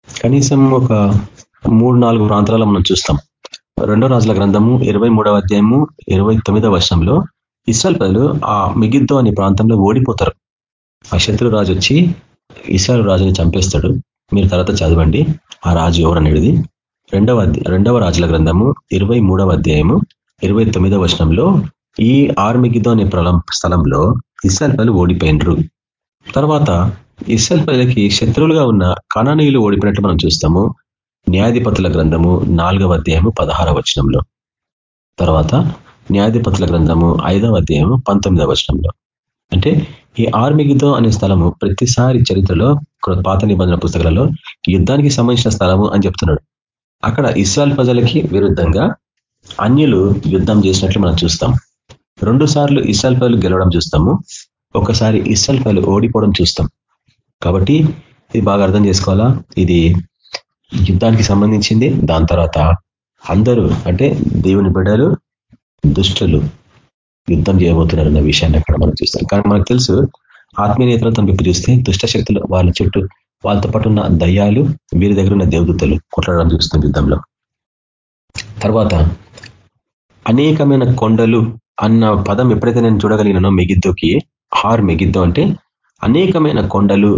కనీసం ఒక మూడు నాలుగు ప్రాంతాలలో మనం చూస్తాం. రెండో రాజుల గ్రంథము ఇరవై అధ్యాయము ఇరవై తొమ్మిదో వర్షంలో ఇస్రాయల్ ప్రజలు ఆ మిగిద్దో అనే ప్రాంతంలో ఓడిపోతారు. ఆ శత్రు రాజు వచ్చి ఇస్రాయల్ రాజుని చంపేస్తాడు. మీరు తర్వాత చదవండి. ఆ రాజు ఎవరు అనేది రెండవ రెండవ రాజుల గ్రంథము ఇరవై అధ్యాయము ఇరవై తొమ్మిదవ వచనంలో ఈ ఆర్మిగిదో అనే స్థలంలో ఇస్రాయల్ ప్రజలు ఓడిపోయినరు. తర్వాత ఇస్రాయల్ ప్రజలకి శత్రువులుగా ఉన్న కణనీయులు ఓడిపోయినట్టు మనం చూస్తాము. న్యాయాధిపతుల గ్రంథము నాలుగవ అధ్యాయము పదహారవ వచనంలో. తర్వాత న్యాయాధిపతుల గ్రంథము ఐదవ అధ్యాయము పంతొమ్మిదవ వచనంలో. అంటే ఈ ఆర్మిగిదో అనే స్థలము ప్రతిసారి చరిత్రలో పాత నిబంధన పుస్తకాలలో యుద్ధానికి సంబంధించిన స్థలము అని చెప్తున్నాడు. అక్కడ ఇస్రాయల్ ప్రజలకి విరుద్ధంగా అన్యులు యుద్ధం చేసినట్లు మనం చూస్తాం. రెండు సార్లు ఇస్రాయల్ ప్రజలు గెలవడం చూస్తాము. ఒకసారి ఇస్రాయల్ ప్రజలు ఓడిపోవడం చూస్తాం. కాబట్టి ఇది బాగా అర్థం చేసుకోవాలా? ఇది యుద్ధానికి సంబంధించింది. దాని తర్వాత అందరూ అంటే దేవుని బిడ్డలు దుష్టులు యుద్ధం చేయబోతున్నారు అన్న విషయాన్ని అక్కడ మనం చూస్తాం. కానీ మనకు తెలుసు ఆత్మీయ నేతలతో చూస్తే దుష్ట శక్తులు వాళ్ళ చుట్టూ వాళ్ళతో పాటు ఉన్న దయ్యాలు వీరి దగ్గర ఉన్న దేవదూతలు కొట్లాడడం చూస్తుంది యుద్ధంలో. తర్వాత అనేకమైన కొండలు అన్న పదం ఎప్పుడైతే నేను చూడగలిగినానో మెగిద్దోకి హార్ మెగిద్దో అంటే అనేకమైన కొండలు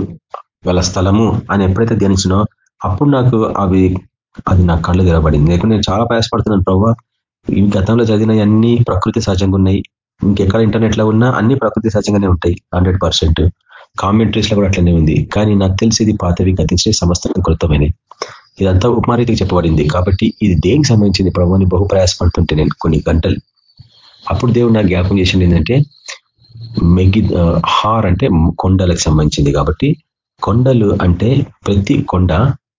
గల స్థలము అని ఎప్పుడైతే ధ్యానించినో అప్పుడు నాకు అవి అది నా కళ్ళు తెరబడింది లేకుంటే నేను చాలా ప్రయాసపడుతున్నాను ప్రభావ ఈ గతంలో చదివిన అన్ని ప్రకృతి సహజంగా ఉన్నాయి. ఇంకెక్కడ ఇంటర్నెట్లో ఉన్నా అన్ని ప్రకృతి సహజంగానే ఉంటాయి హండ్రెడ్ పర్సెంట్. కామెంట్రీస్లో కూడా అట్లనే ఉంది. కానీ నాకు తెలిసి ఇది పాతవి గతించిన సమస్తం కృతమైనవి. ఇదంతా ఉపమారీతికి చెప్పబడింది. కాబట్టి ఇది దేనికి సంబంధించింది? ప్రభుని బహు ప్రయాసపడుతుంటే నేను కొన్ని గంటలు. అప్పుడు దేవుడు నాకు జ్ఞాపం చేసింది ఏంటంటే మెగి హార్ అంటే కొండలకు సంబంధించింది. కాబట్టి కొండలు అంటే ప్రతి కొండ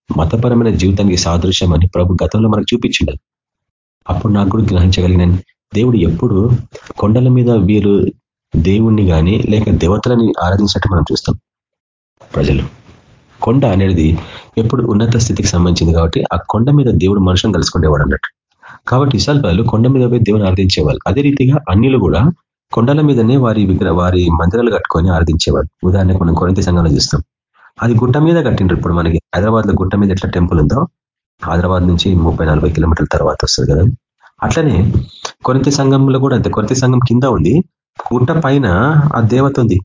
మతపరమైన జీవితానికి సాదృశ్యం అని ప్రభు గతంలో మనకు చూపించింది అప్పుడు నాకు కూడా గ్రహించగలిగినాను దేవుడు ఎప్పుడు కొండల మీద వీరు దేవుణ్ణి కానీ లేక దేవతలని ఆరాధించినట్టు మనం చూస్తాం. ప్రజలు. కొండ అనేది ఎప్పుడు ఉన్నత స్థితికి సంబంధించింది కాబట్టి ఆ కొండ మీద దేవుడు మనుషులను కలుసుకునేవాడు అన్నట్టు. కాబట్టి ఇసాల్ కొండ మీద పోయి దేవుని ఆరాధించేవాళ్ళు. అదే రీతిగా అన్యులు కూడా కొండల మీదనే వారి విగ్రహ వారి మందిరాలు కట్టుకొని ఆరాధించేవాడు ఉదాహరణకు మనం కొరింత సంఘంలో చూస్తాం. అది గుట్ట మీద కట్టిండ్రు. ఇప్పుడు మనకి హైదరాబాద్లో గుట్ట మీద ఎట్లా టెంపుల్ ఉందో హైదరాబాద్ నుంచి ముప్పై నలభై కిలోమీటర్ల తర్వాత వస్తుంది కదా. అట్లనే కొరింత సంఘంలో కూడా అంతే. కొరింత సంఘం కింద ఉంది. గుట్ట పైన ఆ దేవత ఉంది.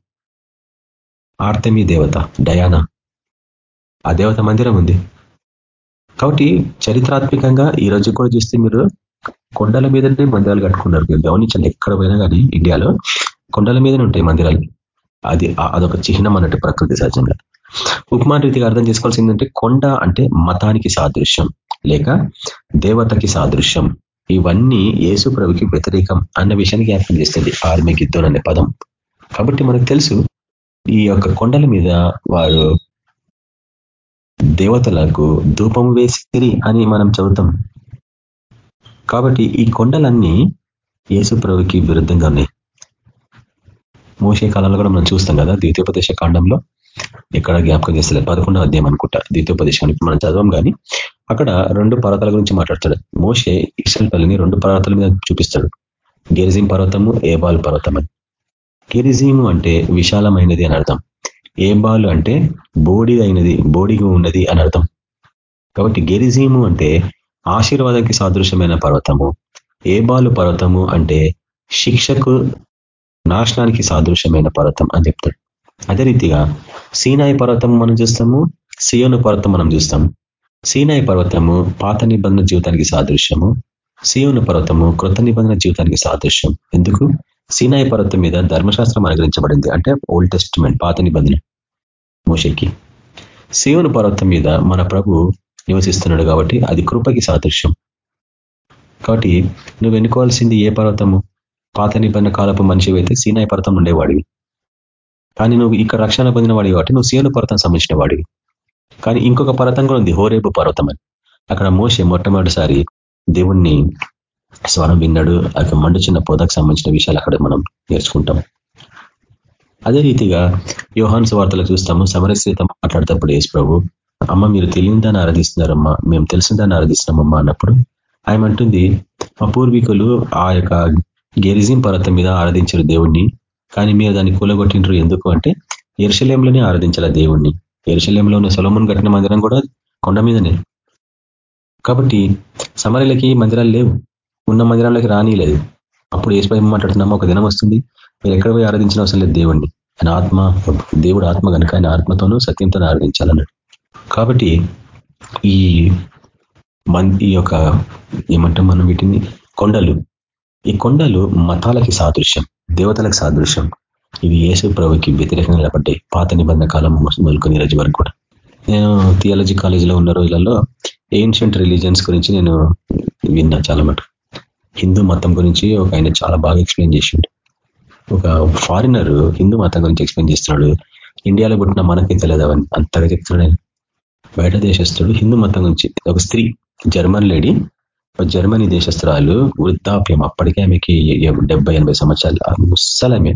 ఆర్తమి దేవత డయానా. ఆ దేవత మందిరం ఉంది. కాబట్టి చరిత్రాత్మకంగా ఈ రోజు కూడా చూస్తే మీరు కొండల మీదనే మందిరాలు కట్టుకున్నారు. మీరు గమనించండి ఎక్కడ పోయినా కానీ ఇండియాలో కొండల మీదనే ఉంటాయి మందిరాలు. అది అదొక చిహ్నం అన్నట్టు ప్రకృతి సహజంగా. ఉపమాన రీతిగా అర్థం చేసుకోవాల్సిందంటే కొండ అంటే మతానికి సాదృశ్యం లేక దేవతకి సాదృశ్యం. ఇవన్నీ యేసు ప్రభుకి వ్యతిరేకం అన్న విషయాన్ని జ్ఞాపకం చేస్తుంది. ఆర్మికిద్దోన్ అనే పదం. కాబట్టి మనకు తెలుసు ఈ యొక్క కొండల మీద వారు దేవతలకు ధూపం వేసిరి అని మనం చదువుతాం. కాబట్టి ఈ కొండలన్నీ యేసు ప్రభుకి విరుద్ధంగా ఉన్నాయి. మోసే కాలంలో కూడా మనం చూస్తాం కదా ద్వితీయోపదేశ కాండంలో. ఇక్కడ జ్ఞాపకం చేస్తలేదు. పదకొండవ అధ్యాయం అనుకుంటా ద్వితీయోపదేశానికి మనం చదవం కానీ అక్కడ రెండు పర్వతాల గురించి మాట్లాడతాడు. మోసే ఇసల్పల్లిని రెండు పర్వతాల మీద చూపిస్తాడు. గెరిజిం పర్వతము ఏబాల్ పర్వతం అని. గిరిజీము అంటే విశాలమైనది అని అర్థం. ఏబాలు అంటే బోడి అయినది బోడిగా ఉన్నది అని అర్థం. కాబట్టి గెరిజీము అంటే ఆశీర్వాదానికి సాదృశ్యమైన పర్వతము. ఏబాలు పర్వతము అంటే శిక్షకు నాశనానికి సాదృశ్యమైన పర్వతం అని చెప్తాడు. అదే రీతిగా సీనాయి పర్వతం మనం చూస్తాము సియోను పర్వతం మనం చూస్తాము. సీనాయి పర్వతము పాత నిబంధన జీవితానికి సాదృశ్యము. సీయోను పర్వతము కృత నిబంధన జీవితానికి సాదృశ్యం. ఎందుకు? సీనాయి పర్వతం మీద ధర్మశాస్త్రం అనుగ్రహించబడింది. అంటే ఓల్డ్ టెస్ట్మెంట్ పాత నిబంధన. మోషకి. సీయోను పర్వతం మీద మన ప్రభు నివసిస్తున్నాడు కాబట్టి అది కృపకి సాదృశ్యం. కాబట్టి నువ్వు ఎన్నుకోవాల్సింది ఏ పర్వతము? పాత నిబంధన కాలపు మనిషి అయితే సీనాయి పర్వతం ఉండేవాడివి కానీ నువ్వు ఇక్కడ రక్షణ పొందిన వాడివి కాబట్టి నువ్వు సీయోను పర్వతం సంబంధించిన వాడివి. కానీ ఇంకొక పర్వతం కూడా ఉంది హోరేబు పర్వతం అని. అక్కడ మోసే మొట్టమొదటిసారి దేవుణ్ణి స్వరం విన్నాడు అక్కడ మండుచున్న పొదకు సంబంధించిన విషయాలు అక్కడ మనం నేర్చుకుంటాం. అదే రీతిగా యోహాన్ వార్తలు చూస్తాము సమరస్యత మాట్లాడేటప్పుడు యేసు ప్రభు అమ్మ మీరు తెలియదాన్ని ఆరాధిస్తున్నారమ్మా మేము తెలిసిందాన్ని ఆరాధిస్తున్నామమ్మా అన్నప్పుడు ఆయన అంటుంది మా పూర్వీకులు ఆ యొక్క గెరిజిం పర్వతం మీద ఆరాధించారు దేవుణ్ణి కానీ మీరు దాన్ని కూలగొట్టినరు ఎందుకు? అంటే ఎరుశలేంలోనే ఆరాధించాల దేవుణ్ణి? ఎరుశలేంలో ఉన్న సొలమున్ కట్టిన మందిరం కూడా కొండ మీదనే. కాబట్టి సమరలకి మందిరాలు లేవు. ఉన్న మందిరాలకి రానిలేదు అప్పుడు ఏ మాట్లాడుతున్నామో ఒక దినం వస్తుంది. మీరు ఎక్కడ పోయి ఆరాధించిన అవసరం లేదు దేవుణ్ణి. ఆయన ఆత్మ దేవుడు ఆత్మ కనుక ఆయన ఆత్మతోనూ సత్యంతో ఆరాధించాలన్నాడు. కాబట్టి ఈ ఈ యొక్క ఏమంటాం మనం వీటిని? కొండలు. ఈ కొండలు మతాలకి సాదృశ్యం దేవతలకు సాదృశ్యం. ఇవి యేసు ప్రభుకి వ్యతిరేకంగా నిలబడ్డాయి పాత నిబంధన కాలం మొదలుకొని రోజు వరకు కూడా. నేను థియాలజీ కాలేజీలో ఉన్న రోజులలో ఏన్షియంట్ రిలీజియన్స్ గురించి నేను విన్నా చాలా మటు హిందూ మతం గురించి ఒక ఆయన చాలా బాగా ఎక్స్ప్లెయిన్ చేసిండు. ఒక ఫారినర్ హిందూ మతం గురించి ఎక్స్ప్లెయిన్ చేస్తున్నాడు. ఇండియాలో పుట్టిన మనకి తెలియదు అవన్నీ. అంతగా చెప్తున్నాడు బయట దేశస్తుడు హిందూ మతం గురించి ఒక స్త్రీ జర్మన్ లేడీ జర్మనీ దేశస్తురాలు వృద్ధాప్యం. అప్పటికే ఆమెకి డెబ్బై ఎనభై సంవత్సరాలు. ముస్సలమే.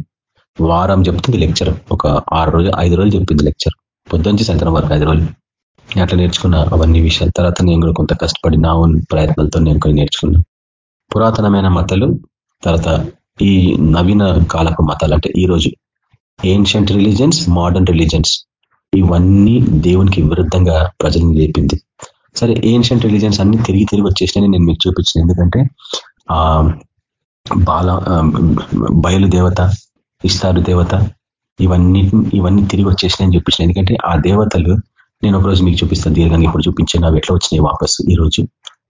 వారం చెప్తుంది లెక్చర్. ఒక ఆరు రోజులు ఐదు రోజులు చెప్తుంది లెక్చర్. పొద్దుంచి సాయంత్రం వరకు ఐదు రోజులు. అట్లా నేర్చుకున్న అవన్నీ విషయాలు. తర్వాత నేను కూడా కొంత కష్టపడి నా ఓన్ ప్రయత్నాలతో నేను కొన్ని నేర్చుకున్నా. పురాతనమైన మతాలు తర్వాత ఈ నవీన కాలపు మతాలు అంటే ఈ రోజు ఏన్షియంట్ రిలీజన్స్ మోడర్న్ రిలీజన్స్ ఇవన్నీ దేవునికి విరుద్ధంగా ప్రజలను లేపింది. సరే ఏన్షియంట్ రిలీజన్స్ అన్ని తిరిగి తిరిగి వచ్చేసినాయని నేను మీకు చూపించిన. ఎందుకంటే ఆ బాల బయలుదేవత ఇస్తారు దేవత. ఇవన్నీ ఇవన్నీ తిరిగి వచ్చేసినాయని చూపించిన ఎందుకంటే ఆ దేవతలు నేను ఒకరోజు మీకు చూపిస్తాను దీర్ఘంగా. ఇప్పుడు చూపించాను అవి ఎట్లా వచ్చినాయి వాపసు ఈ రోజు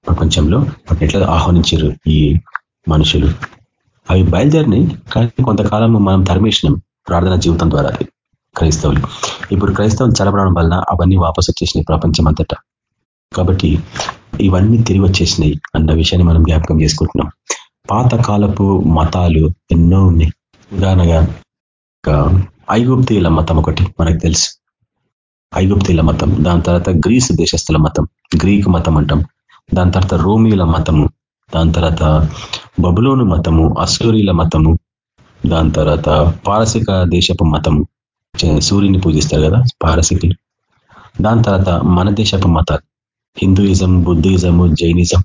ప్రపంచంలో? ఎట్లా ఆహ్వానించారు ఈ మనుషులు? అవి బయలుదేరినాయి కానీ కొంతకాలం మనం ధర్మేసినాం ప్రార్థన జీవితం ద్వారా క్రైస్తవులు. ఇప్పుడు క్రైస్తవులు చలపడం వలన అవన్నీ వాపసు వచ్చేసినాయి ప్రపంచం అంతటా కాబట్టి ఇవన్నీ తిరిగి వచ్చేసినాయి అన్న విషయాన్ని మనం జ్ఞాపకం చేసుకుంటున్నాం. పాత కాలపు మతాలు ఎన్నో ఉన్నాయి. ఉదాహరణగా ఐగుప్తీల మతం ఒకటి మనకు తెలుసు. ఐగుప్తీల మతం దాని తర్వాత గ్రీసు దేశస్తుల మతం గ్రీక్ మతం అంటాం. దాని తర్వాత రోమీల మతము దాని తర్వాత బబులోను మతము అసూరీల మతము దాని తర్వాత పారసిక దేశపు మతము సూర్యుని పూజిస్తారు కదా పారసికులు. దాని తర్వాత మన దేశపు మతాలు హిందూయిజం బుద్ధిజము జైనిజం.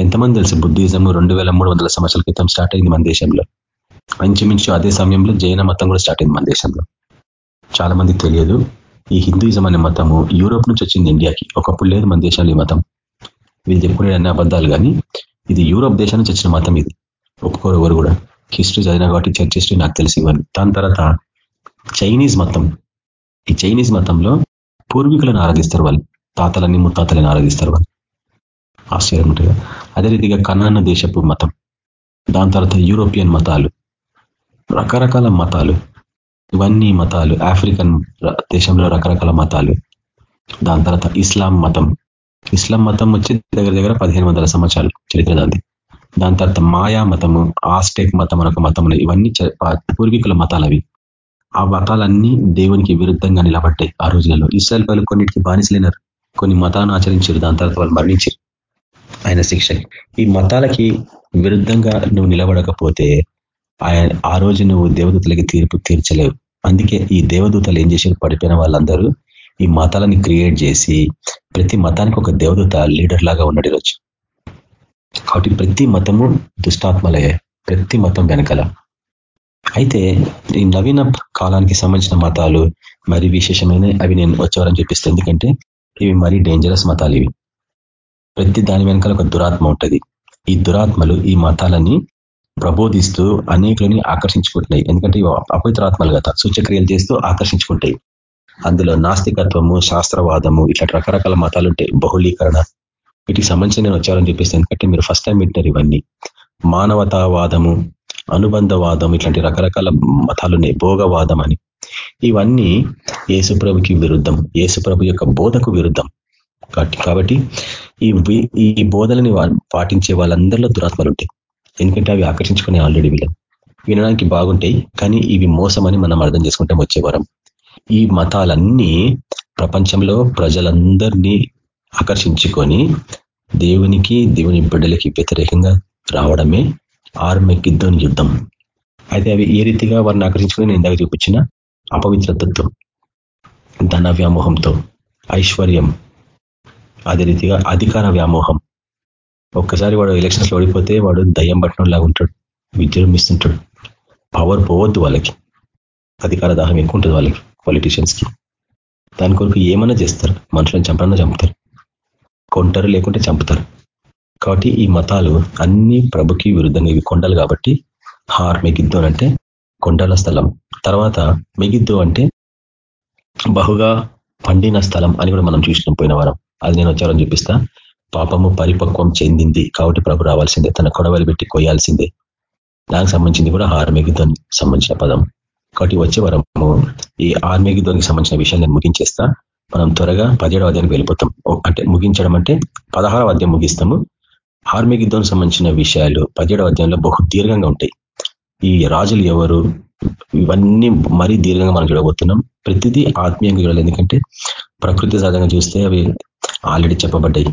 ఎంతమంది తెలుసు బుద్ధిజము? రెండు వేల మూడు వందల సంవత్సరాల క్రితం స్టార్ట్ అయింది మన దేశంలో. ఇంచుమించు అదే సమయంలో జైన మతం కూడా స్టార్ట్ అయింది మన దేశంలో. చాలా మంది తెలియదు ఈ హిందూయిజం అనే మతము యూరోప్ నుంచి వచ్చింది ఇండియాకి. ఒకప్పుడు లేదు మన దేశంలో ఈ మతం. వీళ్ళు చెప్పుకునే అన్ని అబద్ధాలు కానీ ఇది యూరోప్ దేశం నుంచి వచ్చిన మతం ఇది. ఒప్పుకోరు ఎవరు కూడా. హిస్టరీ చదివిన కాబట్టి చర్చ్ హిస్టరీ నాకు తెలిసి ఇవ్వండి దాని తర్వాత చైనీస్ మతం. ఈ చైనీస్ మతంలో పూర్వీకులను ఆరాధిస్తారు వాళ్ళు. తాతలని ముత్తాతలని ఆరాధిస్తారు వాళ్ళు. ఆశ్చర్యం ఉంటుంది అదే రీతిగా కన్నాన్న దేశపు మతం. దాని తర్వాత యూరోపియన్ మతాలు. రకరకాల మతాలు. ఇవన్నీ మతాలు ఆఫ్రికన్ దేశంలో రకరకాల మతాలు. దాని తర్వాత ఇస్లాం మతం. ఇస్లాం మతం వచ్చి దగ్గర దగ్గర పదిహేను వందల సంవత్సరాలు చరిత్ర దాంది. దాని తర్వాత మాయా మతము ఆస్టేక్ మతం అనొక మతములు ఇవన్నీ పూర్వీకుల మతాలు అవి ఆ మతాలన్నీ దేవునికి విరుద్ధంగా నిలబడ్డాయి ఆ రోజులలో. ఇస్రాయల్ పలు కొన్నిటికి బానిసలేనారు. కొన్ని మతాలను ఆచరించారు దాని తర్వాత వాళ్ళు మరణించారు. ఆయన శిక్షకి ఈ మతాలకి విరుద్ధంగా నువ్వు నిలబడకపోతే ఆయన ఆ రోజు నువ్వు దేవదూతలకి తీర్పు తీర్చలేవు. అందుకే ఈ దేవదూతలు ఏం చేసి పడిపోయిన వాళ్ళందరూ ఈ మతాలని క్రియేట్ చేసి ప్రతి మతానికి ఒక దేవదూత లీడర్ లాగా ఉన్నాడు ఈరోజు. కాబట్టి ప్రతి మతము దుష్టాత్మలే ప్రతి మతం వెనకల. అయితే ఈ నవీన కాలానికి సంబంధించిన మతాలు మరి విశేషమైన అవి నేను వచ్చేవారని చూపిస్తాను. ఎందుకంటే ఇవి మరీ డేంజరస్ మతాలు ఇవి. ప్రతి దాని వెనకాల ఒక దురాత్మ ఉంటుంది. ఈ దురాత్మలు ఈ మతాలని ప్రబోధిస్తూ అనేకులని ఆకర్షించుకుంటున్నాయి. ఎందుకంటే అపవిత్రాత్మలు కదా. సూచక్రియలు చేస్తూ ఆకర్షించుకుంటాయి. అందులో నాస్తికత్వము శాస్త్రవాదము ఇట్లా రకరకాల మతాలు ఉంటాయి బహుళీకరణ. వీటికి సంబంధించి నేను వచ్చారని చెప్పేసి ఎందుకంటే మీరు ఫస్ట్ టైం వింటారు ఇవన్నీ. మానవతావాదము అనుబంధవాదం ఇట్లాంటి రకరకాల మతాలు ఉన్నాయి భోగవాదం అని. ఇవన్నీ ఏసుప్రభుకి విరుద్ధం. ఏసుప్రభు యొక్క బోధకు విరుద్ధం. కాబట్టి ఈ ఈ బోధలని పాటించే వాళ్ళందరిలో దురాత్మలు ఉంటాయి ఎందుకంటే అవి ఆకర్షించుకునే ఆల్రెడీ వీళ్ళు. వినడానికి బాగుంటాయి కానీ ఇవి మోసమని మనం అర్థం చేసుకుంటే వచ్చే వరం. ఈ మతాలన్నీ ప్రపంచంలో ప్రజలందరినీ ఆకర్షించుకొని దేవునికి దేవుని బిడ్డలకి వ్యతిరేకంగా రావడమే ఆర్మెకిద్దోని యుద్ధం అయితే అవి ఏ రీతిగా వారిని ఆకర్షించుకుని నేను ఇందాక చూపించిన? అపవిత్రతతో ధన వ్యామోహంతో ఐశ్వర్యం అదే రీతిగా అధికార వ్యామోహం. ఒక్కసారి వాడు ఎలక్షన్స్లో ఓడిపోతే వాడు దయ్యం లాగా ఉంటాడు. విజృంభిస్తుంటాడు. పవర్ పోవద్దు వాళ్ళకి. అధికార దాహం ఎక్కువ ఉంటుంది వాళ్ళకి పొలిటీషియన్స్కి దాని కొరకు ఏమన్నా చేస్తారు. మనుషులను చంపనన్నా చంపుతారు. కొంటారు లేకుంటే చంపుతారు. కాబట్టి ఈ మతాలు అన్ని ప్రభుకి విరుద్ధంగా ఇవి కొండలు కాబట్టి హార్ మెగిద్దు అంటే కొండల స్థలం. తర్వాత మెగిద్దు అంటే బహుగా పండిన స్థలం అని కూడా మనం చూసినాం పోయిన వారం. అది నేను వచ్చారని చూపిస్తా. పాపము పరిపక్వం చెందింది. కాబట్టి ప్రభు రావాల్సిందే. తన కొడవలు పెట్టి కొయ్యాల్సిందే. దానికి సంబంధించింది కూడా ఆర్మేగిద్దోని సంబంధించిన పదం. కాబట్టి వచ్చే వరము ఈ ఆర్మేగిద్దోనికి సంబంధించిన విషయాన్ని నేను ముగించేస్తా. మనం త్వరగా పదిహేడవ అధ్యాయానికి వెళ్ళిపోతాం. అంటే ముగించడం అంటే పదహారవ అధ్యాయం ముగిస్తాము. ఆర్మేగిద్దోనికి సంబంధించిన విషయాలు పదిహేడవ అధ్యాయంలో బహు దీర్ఘంగా ఉంటాయి. ఈ రాజులు ఎవరు? ఇవన్నీ మరీ దీర్ఘంగా మనం చూడబోతున్నాం. ప్రతిదీ ఆత్మీయంగా చూడాలి. ఎందుకంటే ప్రకృతి సహజంగా చూస్తే అవి ఆల్రెడీ చెప్పబడ్డాయి.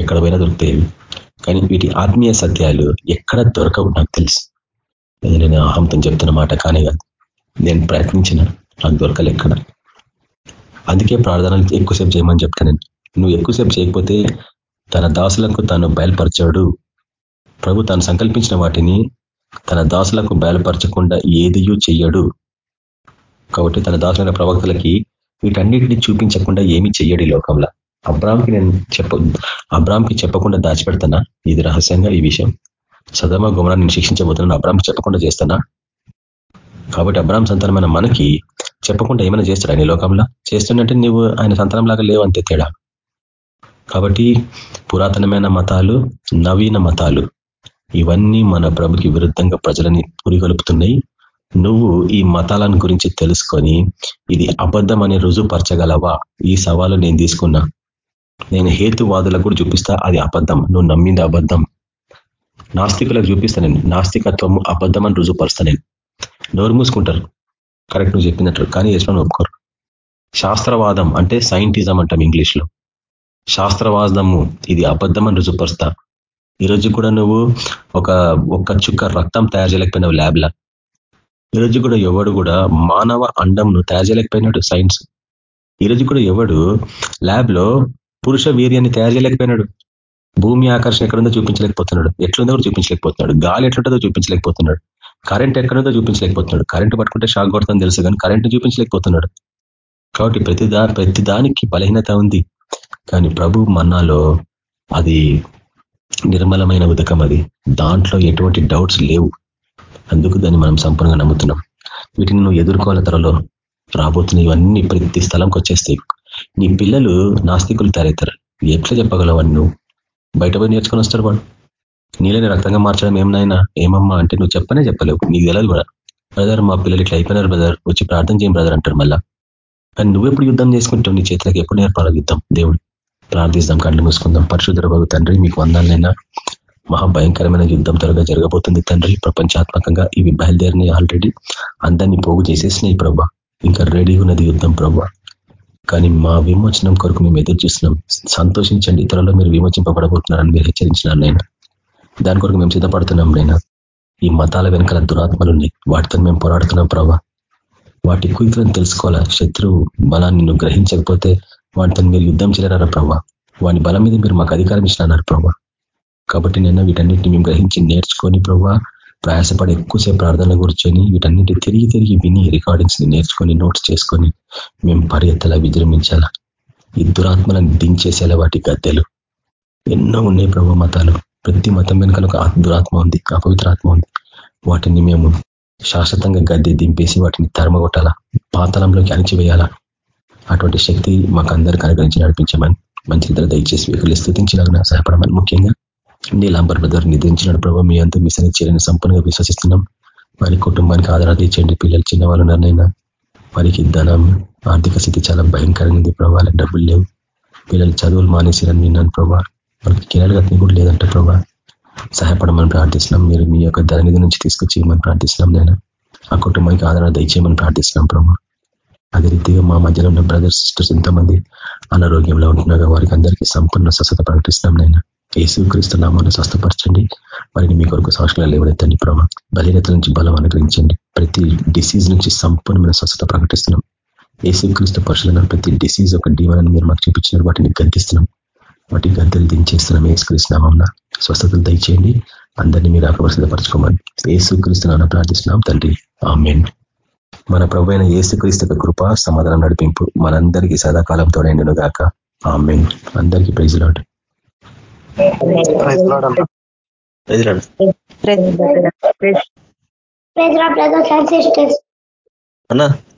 ఎక్కడ పోయినా దొరుకుతాయి కానీ వీటి ఆత్మీయ సత్యాలు ఎక్కడ దొరకవు నాకు తెలుసు. నేను అహంతం చెప్తున్న మాట కానీ కాదు. నేను ప్రయత్నించిన నాకు దొరకలే ఎక్కడ. అందుకే ప్రార్థనలు ఎక్కువసేపు చేయమని చెప్తాను నువ్వు ఎక్కువసేపు చేయకపోతే తన దాసులకు తాను బయలుపరచాడు. ప్రభు తాను సంకల్పించిన వాటిని తన దాసులకు బయలుపరచకుండా ఏదియూ చెయ్యడు. కాబట్టి తన దాసులైన ప్రవక్తలకి వీటన్నిటిని చూపించకుండా ఏమి చెయ్యడు ఈ లోకంలో. అబ్రామ్కి నేను చెప్ప అబ్రామ్కి చెప్పకుండా దాచిపెడతానా? ఇది రహస్యంగా ఈ విషయం. సదమ గుమరా నేను శిక్షించబోతున్నాను అబ్రామ్కి చెప్పకుండా చేస్తానా? కాబట్టి అబ్రామ్ సంతానమైన మనకి చెప్పకుండా ఏమైనా చేస్తాడు ఆయన లోకంలో? చేస్తున్నట్టే నువ్వు ఆయన సంతానం లాగా లేవు అంతే తేడా? కాబట్టి పురాతనమైన మతాలు నవీన మతాలు ఇవన్నీ మన ప్రభుకి విరుద్ధంగా ప్రజలని పురిగొలుపుతున్నాయి నువ్వు ఈ మతాలను గురించి తెలుసుకొని ఇది అబద్ధం అని రుజుపరచగలవా ఈ సవాలు నేను తీసుకున్నా. నేను హేతువాదులకు కూడా చూపిస్తా అది అబద్ధం. నువ్వు నమ్మింది అబద్ధం. నాస్తికులకు చూపిస్తా నేను. నాస్తికత్వము అబద్ధం అని రుజుపరుస్తా నేను. నోరు మూసుకుంటారు. కరెక్ట్ నువ్వు చెప్పినట్లు కానీ యశ్వన్ ఒప్పుకోరు శాస్త్రవాదం అంటే సైంటిజం అంటాం ఇంగ్లీష్లో శాస్త్రవాదము ఇది అబద్ధం అని రుజుపరుస్తా ఈరోజు కూడా నువ్వు ఒక ఒక్క చుక్క రక్తం తయారు చేయలేకపోయినావు ల్యాబ్లా. ఈరోజు కూడా ఎవడు కూడా మానవ అండంను తయారు చేయలేకపోయినాడు సైన్స్. ఈరోజు కూడా ఎవడు ల్యాబ్లో పురుష వీర్యాన్ని తయారు చేయలేకపోయినాడు. భూమి ఆకర్షణ ఎక్కడుందో చూపించలేకపోతున్నాడు. ఎట్లుందో కూడా చూపించలేకపోతున్నాడు. గాలి ఎట్లుంటుందో చూపించలేకపోతున్నాడు. కరెంట్ ఎక్కడుందో చూపించలేకపోతున్నాడు. కరెంట్ పట్టుకుంటే షాక్ కొడుతుందని తెలుసు కానీ కరెంట్ చూపించలేకపోతున్నాడు. కాబట్టి ప్రతి దా ప్రతి దానికి బలహీనత ఉంది. కానీ ప్రభు మన్నాలో అది నిర్మలమైన ఉదకం అది. దాంట్లో ఎటువంటి డౌట్స్ లేవు. అందుకు దాన్ని మనం సంపూర్ణంగా నమ్ముతున్నాం. వీటిని నువ్వు ఎదుర్కోవాల త్వరలో. రాబోతున్న ఇవన్నీ ప్రతి స్థలంకి వచ్చేస్తాయి. నీ పిల్లలు నాస్తికులు తయారవుతారు ఎట్లా చెప్పగలవని నువ్వు బయట పోయి నేర్చుకొని వస్తారు వాడు. నీళ్ళని రక్తంగా మార్చడం ఏమనైనా ఏమమ్మా అంటే నువ్వు చెప్పనే చెప్పలేవు. నీకు తెలియదు కూడా. బ్రదర్ మా పిల్లలు ఇట్లా అయిపోయినారు బ్రదర్. వచ్చి ప్రార్థన చేయం బ్రదర్ అంటారు మళ్ళా. కానీ నువ్వెప్పుడు యుద్ధం చేసుకుంటావు? నీ చేతులకు ఎప్పుడు నేర్పాలి యుద్ధం? దేవుడు ప్రార్థిస్తాం కళ్ళు మూసుకుందాం. పరిశుద్ధ బాబు తండ్రి మీకు వందాలైనా మహాభయంకరమైన యుద్ధం త్వరగా జరగబోతుంది తండ్రి. ప్రపంచాత్మకంగా ఇవి బయలుదేరినాయి ఆల్రెడీ అందరినీ పోగు చేసేసినాయి ప్రభా. ఇంకా రెడీ ఉన్నది యుద్ధం ప్రభా. కానీ మా విమోచనం కొరకు మేము ఎదురు చూస్తున్నాం. సంతోషించండి. ఇతరులు మీరు విమోచింపబడబోతున్నారని మీరు హెచ్చరించినారు నేను దాని కొరకు మేము సిద్ధపడుతున్నాం నేను ఈ మతాల వెనకాల దురాత్మలు ఉన్నాయి వాటితో మేము పోరాడుతున్నాం ప్రభా. వాటి కుయితలను తెలుసుకోవాలా? శత్రువు బలాన్ని నువ్వు గ్రహించకపోతే వాటితో మీరు యుద్ధం చేయరారా ప్రభా? వాని బలం మీద మీరు మాకు అధికారం ఇచ్చినారు ప్రభా? కాబట్టి నేను వీటన్నిటిని మేము గ్రహించి నేర్చుకొని ప్రభా ప్రయాసపడి ఎక్కువసేపు ప్రార్థన కూర్చొని వీటన్నిటి తిరిగి తిరిగి విని రికార్డింగ్స్ని నేర్చుకొని నోట్స్ చేసుకొని మేము పరిగెత్తలా విజృంభించాలా? ఈ దురాత్మలను దించేసేలా వాటి గద్దెలు. ఎన్నో ఉన్నాయి ప్రభు మతాలు. ప్రతి మతం వెనుకల ఒక దురాత్మ ఉంది అపవిత్రాత్మ ఉంది. వాటిని మేము శాశ్వతంగా గద్దె దింపేసి వాటిని తరమగొట్టాలా? పాతలంలోకి అణిచివేయాలా? అటువంటి శక్తి మాకు అందరికీ అనుగ్రహించి నడిపించమని మంచి నిద్ర దయచేసి వీళ్ళు స్థుతించలాగిన సహాయపడమని ముఖ్యంగా నీలాంబర్ బ్రదర్ నిద్రించినాడు ప్రభావ మీ అంతా మీ సన్ని సంపూర్ణంగా విశ్వసిస్తున్నాం. వారి కుటుంబానికి ఆధార తీర్చండి పిల్లలు చిన్నవాళ్ళు ఉన్నారనైనా వారికి ధనం ఆర్థిక స్థితి చాలా భయంకరంగా ఉంది ప్రభావ డబ్బులు లేవు. పిల్లలు చదువులు మానేసిరని విన్నాను ప్రభా. వాళ్ళకి కిరాలు గట్టిని కూడా లేదంటే ప్రభా. సహాయపడమని ప్రార్థిస్తున్నాం. మీరు మీ యొక్క ధననిధి నుంచి తీసుకొచ్చేయమని ప్రార్థిస్తున్నాం నేను ఆ కుటుంబానికి ఆధార దయచేయమని ప్రార్థిస్తున్నాం ప్రభా. అదే రీతిగా మా మధ్యలో ఉన్న బ్రదర్స్ సిస్టర్స్ ఎంతమంది అనారోగ్యంలో ఉంటున్నాగా వారికి అందరికీ సంపూర్ణ స్వస్థత ప్రకటిస్తున్నాం నేను క్రీస్తు నామాన్ని స్వస్థపరచండి. వారిని మీ కొరకు సాక్షులు లేవనెత్తండి ప్రభా. బలీనత నుంచి బలం అనుగ్రహించండి. ప్రతి డిసీజ్ నుంచి సంపూర్ణమైన స్వస్థత ప్రకటిస్తున్నాం. క్రీస్తు పరుషులను ప్రతి డిసీజ్ ఒక డీవనని మీరు మాకు చూపించినారు. వాటిని గంతిస్తున్నాం వాటి గంతలు దించేస్తున్నాం ఏసుక్రీస్తు నామం స్వస్థతలు దయచేయండి. అందరినీ మీరు అప్రవసిద్ధపరచుకోమని ఏసుక్రీస్తు నాన్న ప్రార్థిస్తున్నాం తండ్రి. ఆమెన్. మన ప్రభు అయిన ఏసుక్రీస్తు కృప సమాధానం నడిపింపు మనందరికీ సదాకాలం తోడైండును గాక ఆమెన్. అందరికీ ప్రైజ్ లాడ్. అన్నా.